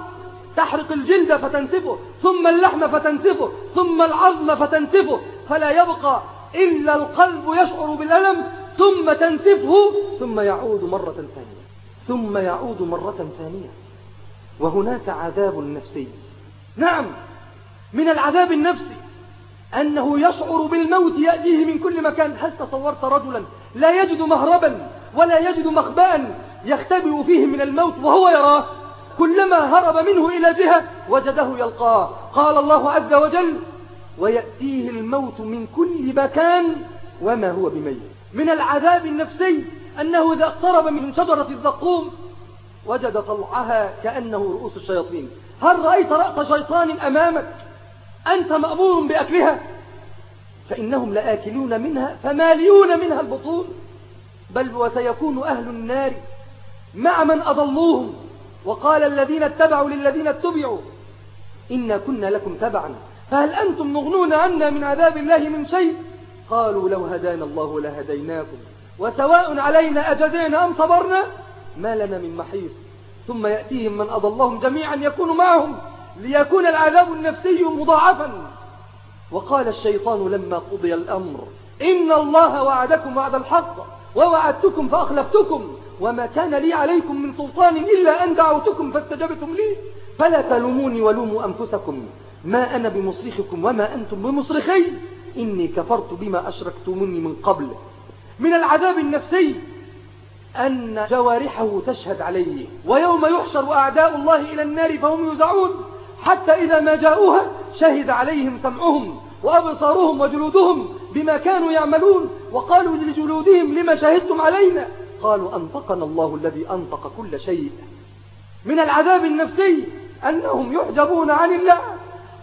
تحرق الجلد فتنسفه ثم اللحم فتنسفه ثم العظم فتنسفه فلا يبقى إلا القلب يشعر بالألم ثم تنسفه ثم يعود مرة ثانية. ثم يعود مرة ثانية. وهناك عذاب نفسي. نعم من العذاب النفسي أنه يشعر بالموت يأتيه من كل مكان. هل تصورت رجلا لا يجد مهربا ولا يجد مخبأ يختبئ فيه من الموت وهو يراه. كلما هرب منه إلى جهة وجده يلقاه. قال الله عز وجل ويأتيه الموت من كل مكان وما هو بميت. من العذاب النفسي أنه إذا اقترب من شجرة الزقوم وجد طلعها كأنه رؤوس الشياطين. هل رأيت رأس شيطان أمامك؟ أنت مأمور بأكلها؟ فإنهم لآكلون منها فماليون منها البطون. بل وسيكون أهل النار مع من أضلوهم. وقال الذين اتبعوا للذين اتبعوا إنا كنا لكم تبعا. فهل أنتم مغنون عنا من عذاب الله من شيء؟ قالوا لو هدانا الله لهديناكم. وسواء علينا أجزينا أم صبرنا ما لنا من محيص. ثم يأتيهم من أضلهم جميعا يكون معهم ليكون العذاب النفسي مضاعفا. وقال الشيطان لما قضي الأمر إن الله وعدكم وعد الحق. ووعدتكم فأخلفتكم وما كان لي عليكم من سلطان إلا أن دعوتكم فاستجبتم لي. فلا تلوموني ولوموا أنفسكم. ما أنا بمصرخكم وما أنتم بمصرخي. إني كفرت بما أشركتموني من قبل. من العذاب النفسي أن جوارحه تشهد عليه ويوم يحشر أعداء الله إلى النار فهم يوزعون. حتى إذا ما جاءوها شهد عليهم سمعهم. وأبصارهم وجلودهم بما كانوا يعملون وقالوا لجلودهم لما شهدتم علينا؟ قالوا أنطقنا الله الذي أنطق كل شيء. من العذاب النفسي أنهم يحجبون عن الله.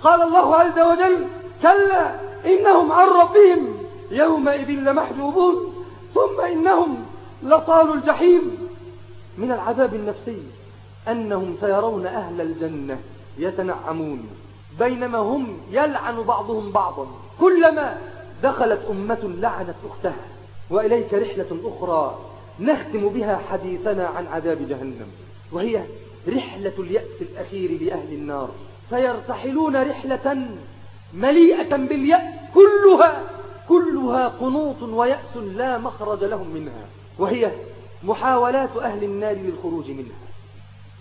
قال الله عز وجل كلا إنهم عن ربهم يومئذ لمحجوبون ثم إنهم لطال الجحيم. من العذاب النفسي أنهم سيرون أهل الجنة يتنعمون. بينما هم يلعن بعضهم بعضا. كلما دخلت أمة لعنت أختها وإليك رحلة أخرى نختم بها حديثنا عن عذاب جهنم. وهي رحلة اليأس الأخير لأهل النار. فيرتحلون رحلة مليئة باليأس كلها كلها قنوط ويأس لا مخرج لهم منها. وهي محاولات أهل النار للخروج منها.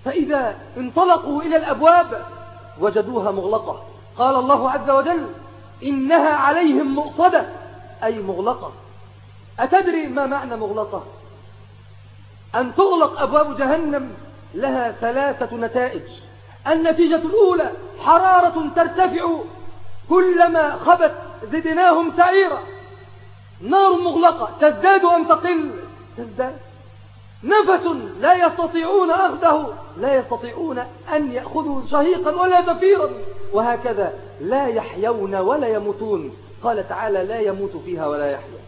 فإذا انطلقوا إلى الأبواب وجدوها مغلقة. قال الله عز وجل إنها عليهم مؤصدة. أي مغلقة. أتدري ما معنى مغلقة؟ أن تغلق أبواب جهنم لها ثلاثة نتائج. النتيجة الأولى حرارة ترتفع كلما خبت زدناهم سعيرا. نار مغلقة. تزداد أم تقل؟ تزداد. نفس لا يستطيعون أخذه لا يستطيعون أن يأخذوا شهيقا ولا زفيرا. وهكذا لا يحيون ولا يموتون. قال تعالى لا يموت فيها ولا يحيا.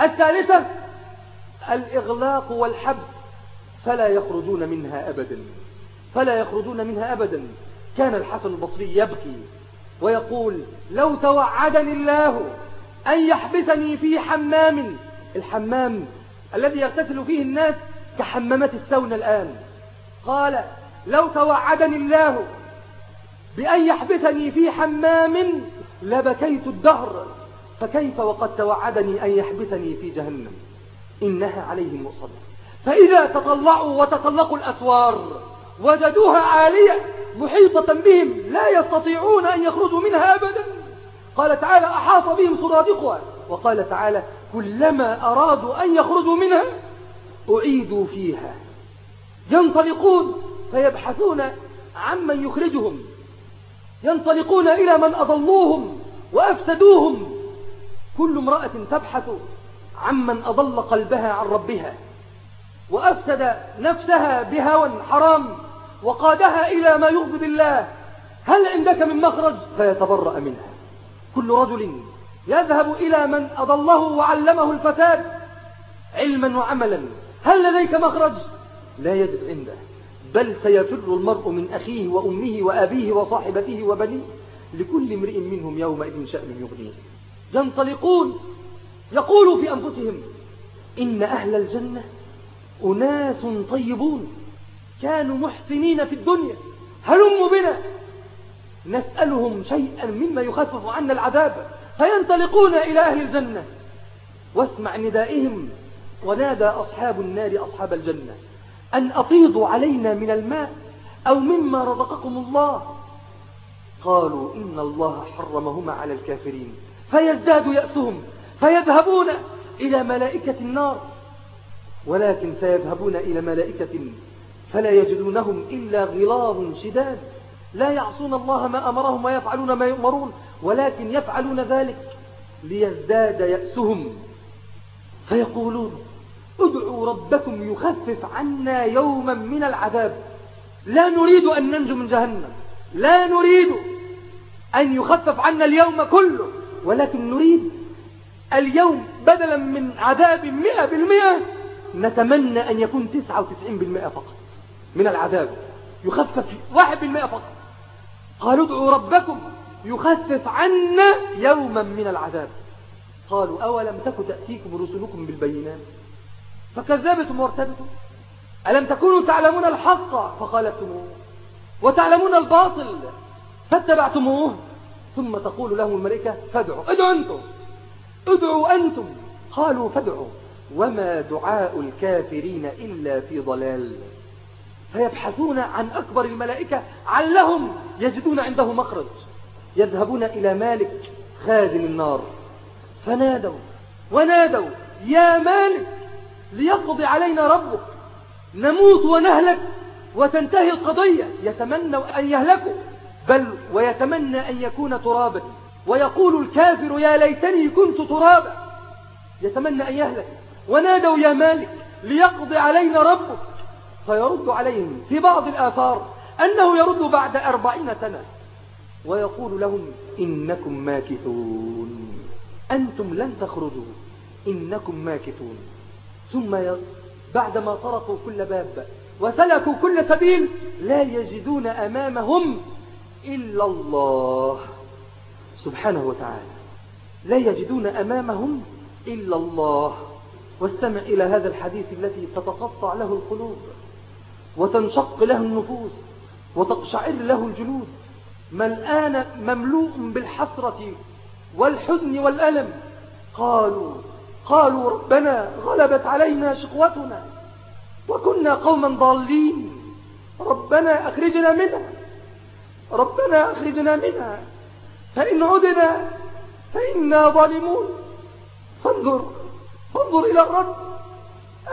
الثالثة الإغلاق والحبس فلا يخرجون منها أبدا. فلا يخرجون منها أبدا. كان الحسن البصري يبكي ويقول لو توعدني الله أن يحبسني في حمام. الحمام الذي يغتسل فيه الناس كحمامات السون الآن. قال لو توعدني الله بأن يحبسني في حمام لبكيت الدهر فكيف وقد توعدني أن يحبسني في جهنم؟ إنها عليهم مصد فإذا تطلعوا وتطلقوا الأسوار وجدوها عالية محيطة بهم لا يستطيعون أن يخرجوا منها أبدا. قال تعالى أحاط بهم سرادقها. وقال تعالى كلما أرادوا أن يخرجوا منها أعيدوا فيها. ينطلقون فيبحثون عمن يخرجهم. ينطلقون إلى من أضلوهم وأفسدوهم. كل امرأة تبحث عمن أضل قلبها عن ربها وأفسد نفسها بهوى حرام وقادها إلى ما يغضب الله. هل عندك من مخرج؟ فيتبرأ منها. كل رجل يذهب إلى من أضله وعلمه الفساد علما وعملا. هل لديك مخرج؟ لا يجد عنده. بل سيفر المرء من أخيه وأمه وأبيه وصاحبته وبنيه. لكل امرئ منهم يومئذ شأن يغنيه. ينطلقون يقولوا في أنفسهم إن أهل الجنة أناس طيبون كانوا محسنين في الدنيا. هلموا بنا. نسألهم شيئا مما يخفف عنا العذاب. فينطلقون إلى أهل الجنة. واسمع ندائهم ونادى أصحاب النار أصحاب الجنة. أن أفيضوا علينا من الماء أو مما رزقكم الله. قالوا إن الله حرمهما على الكافرين. فيزداد يأسهم فيذهبون إلى ملائكة النار. ولكن سيذهبون إلى ملائكة فلا يجدونهم إلا غلاظ شداد. لا يعصون الله ما أمرهم ويفعلون ما يؤمرون ولكن يفعلون ذلك ليزداد يأسهم. فيقولون ادعوا ربكم يخفف عنا يوما من العذاب. لا نريد أن ننجو من جهنم. لا نريد أن يخفف عنا اليوم كله. ولكن نريد اليوم بدلا من عذاب مئة بالمئة نتمنى أن يكون تسعة وتسعين بالمئة فقط من العذاب. يخفف واحد بالمئة فقط. قالوا ادعوا ربكم يخفف عنا يوما من العذاب. قالوا أولم تك تأتيكم رسلكم بالبينات؟ فكذبتم وارتبتم ألم تكونوا تعلمون الحق؟ فقالتموه. وتعلمون الباطل؟ فاتبعتموه. ثم تقول لهم الملائكة فادعوا. ادعوا أنتم. ادعوا أنتم. قالوا فادعوا. وما دعاء الكافرين إلا في ضلال. فيبحثون عن أكبر الملائكة علهم يجدون عنده مخرج. يذهبون إلى مالك خازن النار. فنادوا ونادوا يا مالك ليقضي علينا ربك. نموت ونهلك وتنتهي القضية. يتمنى أن يهلكوا بل ويتمنى أن يكون ترابا. ويقول الكافر يا ليتني كنت ترابا. يتمنى أن يهلك. ونادوا يا مالك ليقضي علينا ربك. فيرد عليهم في بعض الآثار أنه يرد بعد أربعين سنة ويقول لهم إنكم ماكثون. أنتم لن تخرجوا. إنكم ماكثون. ثم بعدما طرقوا كل باب وسلكوا كل سبيل لا يجدون أمامهم إلا الله سبحانه وتعالى. لا يجدون أمامهم إلا الله. واستمع إلى هذا الحديث التي تتقطع له القلوب. وتنشق له النفوس وتقشعر له الجلود. ملآن مملوء بالحسرة والحزن والألم. قالوا قالوا ربنا غلبت علينا شقوتنا وكنا قوما ضالين. ربنا أخرجنا منها ربنا أخرجنا منها. فإن عدنا فإنا ظالمون. فانظر فانظر إلى الرب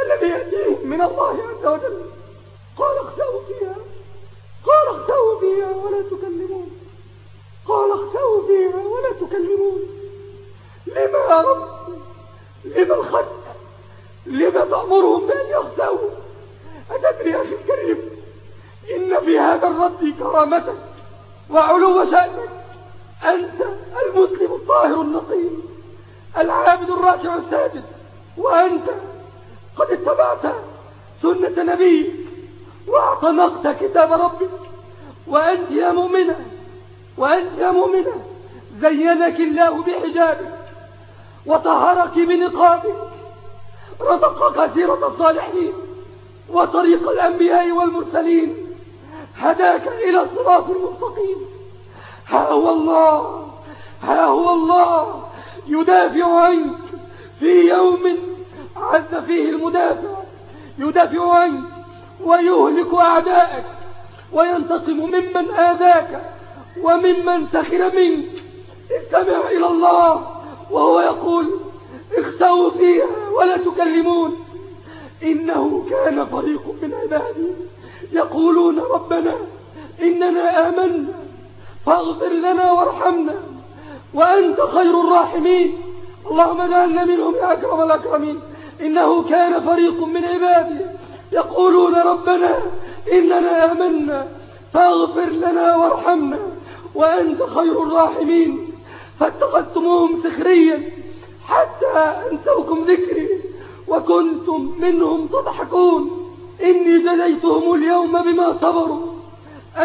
الذي يأتيه من الله عز وجل. قال اخسأوا فيها قال اخسأوا فيها ولا تكلمون. قال اخسأوا فيها ولا تكلمون. لما يا رب؟ لما الخد لما تأمرهم بأن يخسأوا أتدري يا أخي الكريم إن في هذا الرد كرامتك وعلو شأنك أنت المسلم الطاهر النقي العابد الراكع الساجد وأنت قد اتبعت سنة نبيك. واعتنقت كتاب ربك وأنت يا مؤمنة وأنت يا مؤمنة زينك الله بحجابك وطهرك بنقابك رزقك سيرة الصالحين وطريق الأنبياء والمرسلين. هداك إلى الصراط المستقيم. ها هو الله ها هو الله يدافع عنك في يوم عز فيه المدافع يدافع عنك. ويهلك أعداءك وينتقم ممن آذاك وممن سخر منك. استمع إلى الله وهو يقول اخسوا فيها ولا تكلمون. إنه كان فريق من عبادي يقولون ربنا إننا آمنا فاغفر لنا وارحمنا وأنت خير الراحمين. اللهم اجعلنا منهم يا أكرم الأكرمين. إنه كان فريق من عبادي يقولون ربنا إننا آمنا فاغفر لنا وارحمنا وأنت خير الراحمين. فاتخذتموهم سخريا حتى أنسوكم ذكري وكنتم منهم تضحكون. إني جزيتهم اليوم بما صبروا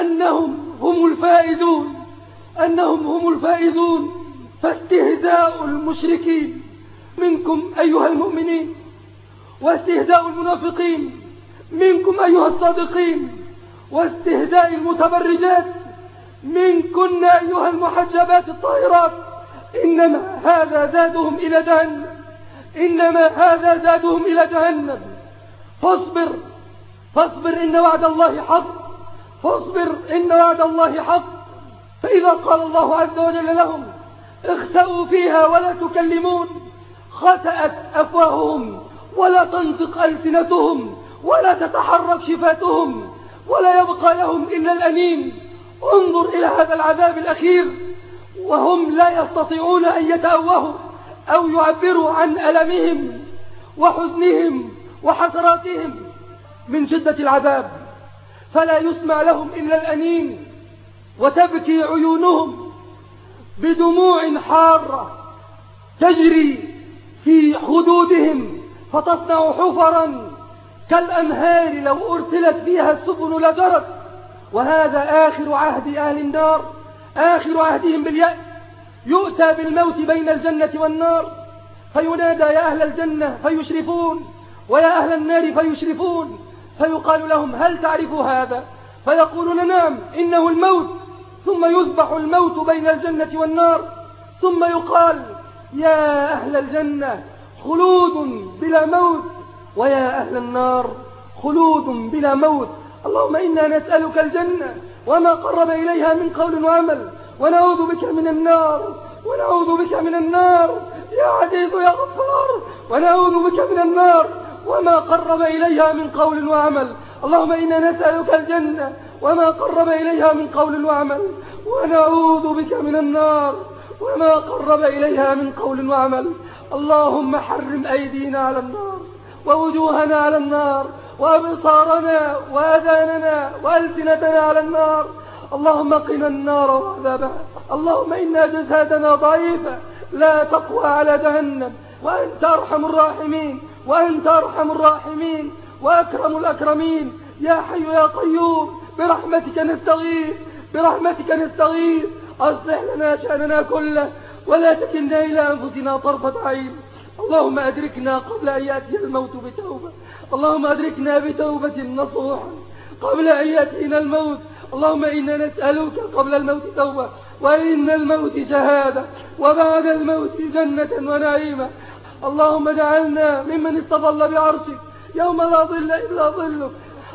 أنهم هم الفائزون أنهم هم الفائزون. فاستهزاء المشركين منكم أيها المؤمنين واستهزاء المنافقين. منكم أيها الصادقين واستهزاء المتبرجات منكن أيها المحجبات الطاهرات إنما هذا زادهم إلى جهنم. إنما هذا زادهم إلى جهنم. فاصبر فاصبر إن وعد الله حق. فاصبر إن وعد الله حق. فإذا قال الله عز وجل لهم اخسأوا فيها ولا تكلمون خسأت أفواههم ولا تنطق ألسنتهم. ولا تتحرك شفاتهم ولا يبقى لهم إلا الأنين انظر إلى هذا العذاب الأخير. وهم لا يستطيعون أن يتأوهوا أو يعبروا عن ألمهم وحزنهم وحسراتهم من شدة العذاب. فلا يسمع لهم إلا الأنين وتبكي عيونهم بدموع حارة تجري في خدودهم فتصنع حفرا كالأنهار لو أرسلت فيها السفن لجرت. وهذا آخر عهد أهل النار آخر عهدهم باليأس. يؤتى بالموت بين الجنة والنار. فينادى يا أهل الجنة فيشرفون ويا أهل النار فيشرفون. فيقال لهم هل تعرفوا هذا؟ فيقولون نعم إنه الموت. ثم يذبح الموت بين الجنة والنار. ثم يقال يا أهل الجنة خلود بلا موت. ويا أهل النار خلود بلا موت. اللهم إنا نسألك الجنة وما قرب إليها من قول وعمل. ونعوذ بك من النار ونعوذ بك من النار. يا عزيز يا غفار ونعوذ بك من النار. وما قرب إليها من قول وعمل. اللهم إنا نسألك الجنة وما قرب إليها من قول وعمل. ونعوذ بك من النار وما قرب إليها من قول وعمل. اللهم حرم أيدينا على النار. ووجوهنا على النار وأبصارنا وأذاننا وألسنتنا على النار. اللهم قنا النار وعذابها. اللهم إنا جسادنا ضعيفة لا تقوى على جهنم. وأنت أرحم الراحمين. وأنت أرحم الراحمين. وأكرم الأكرمين. يا حي يا قيوم. برحمتك نستغيث. برحمتك نستغيث. أصلح لنا شأننا كله. ولا تكلنا إلى أنفسنا طرفة عين. اللهم أدركنا قبل أن يأتي الموت بتوبة. اللهم أدركنا بتوبة نصوحا قبل أن يأتينا الموت. اللهم إنا نسألك قبل الموت توبة وإن الموت شهادة وبعد الموت جنة ونعيمة. اللهم اجعلنا ممن استظل بعرشك يوم لا ظل إلا ظلك.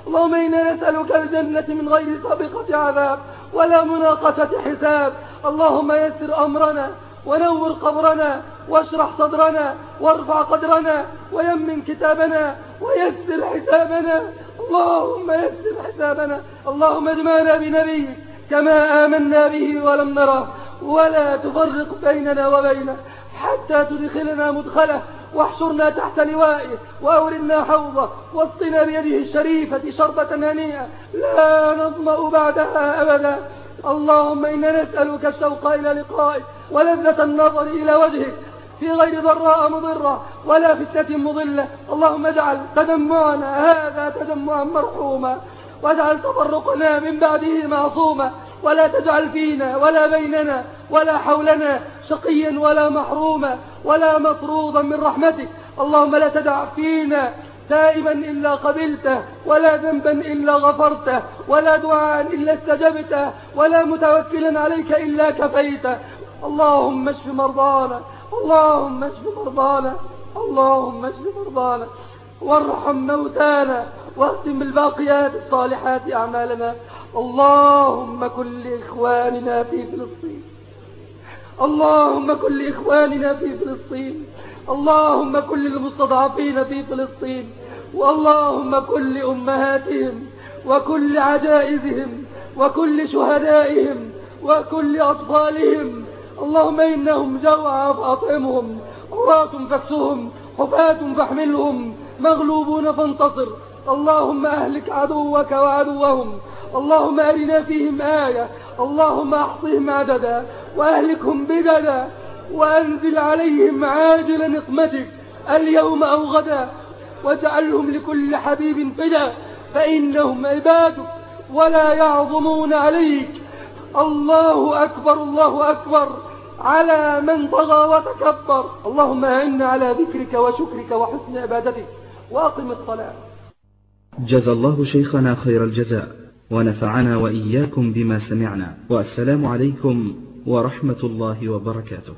اللهم إنا نسألك الجنة من غير سابقة عذاب ولا مناقشة حساب. اللهم يسر أمرنا ونور قبرنا واشرح صدرنا وارفع قدرنا ويمن كتابنا ويسر حسابنا. اللهم يسر حسابنا. اللهم اجمعنا بنبيك كما آمنا به ولم نره. ولا تفرق بيننا وبينه حتى تدخلنا مدخله. واحشرنا تحت لوائه وأورنا حوضه. واسقنا بيده الشريفة شربة هنيئة. لا نظمأ بعدها أبدا. اللهم إنا نسألك الشوق إلى لقائك ولذة النظر إلى وجهك في غير ضراء مضرة ولا فتنة مضلة. اللهم اجعل تجمعنا هذا تجمعا مرحوما واجعل تفرقنا من بعده معصوما ولا تجعل فينا ولا بيننا ولا حولنا شقيا ولا محروما ولا مطرودا من رحمتك. اللهم لا تدع فينا تائبا إلا قبلته ولا ذنبا إلا غفرته ولا دعاء إلا استجبته ولا متوكلا عليك إلا كفيته. اللهم اشف مرضانا اللهم اشف مرضانا اللهم اشف مرضانا. وارحم موتانا واختم بالباقيات الصالحات أعمالنا. اللهم كن لإخواننا في فلسطين. اللهم كن لإخواننا في فلسطين. اللهم كن للمستضعفين في فلسطين واللهم كن لأمهاتهم وكل عجائزهم وكل شهدائهم وكل أطفالهم. اللهم إنهم جوعى فأطعمهم. عراة فاكسهم حفاة فاحملهم. مغلوبون فانتصر. اللهم أهلك عدوك وعدوهم. اللهم أرنا فيهم آية. اللهم أحصهم عددا وأهلكهم بددا. وأنزل عليهم عاجل نقمتك اليوم أو غدا واجعلهم لكل حبيب فدا فإنهم عبادك ولا يعظمون عليك. الله أكبر الله أكبر على من طغى وتكبر. اللهم أعنا على ذكرك وشكرك وحسن عبادتك وأقم الصلاة. جزى الله شيخنا خير الجزاء ونفعنا وإياكم بما سمعنا. والسلام عليكم ورحمة الله وبركاته.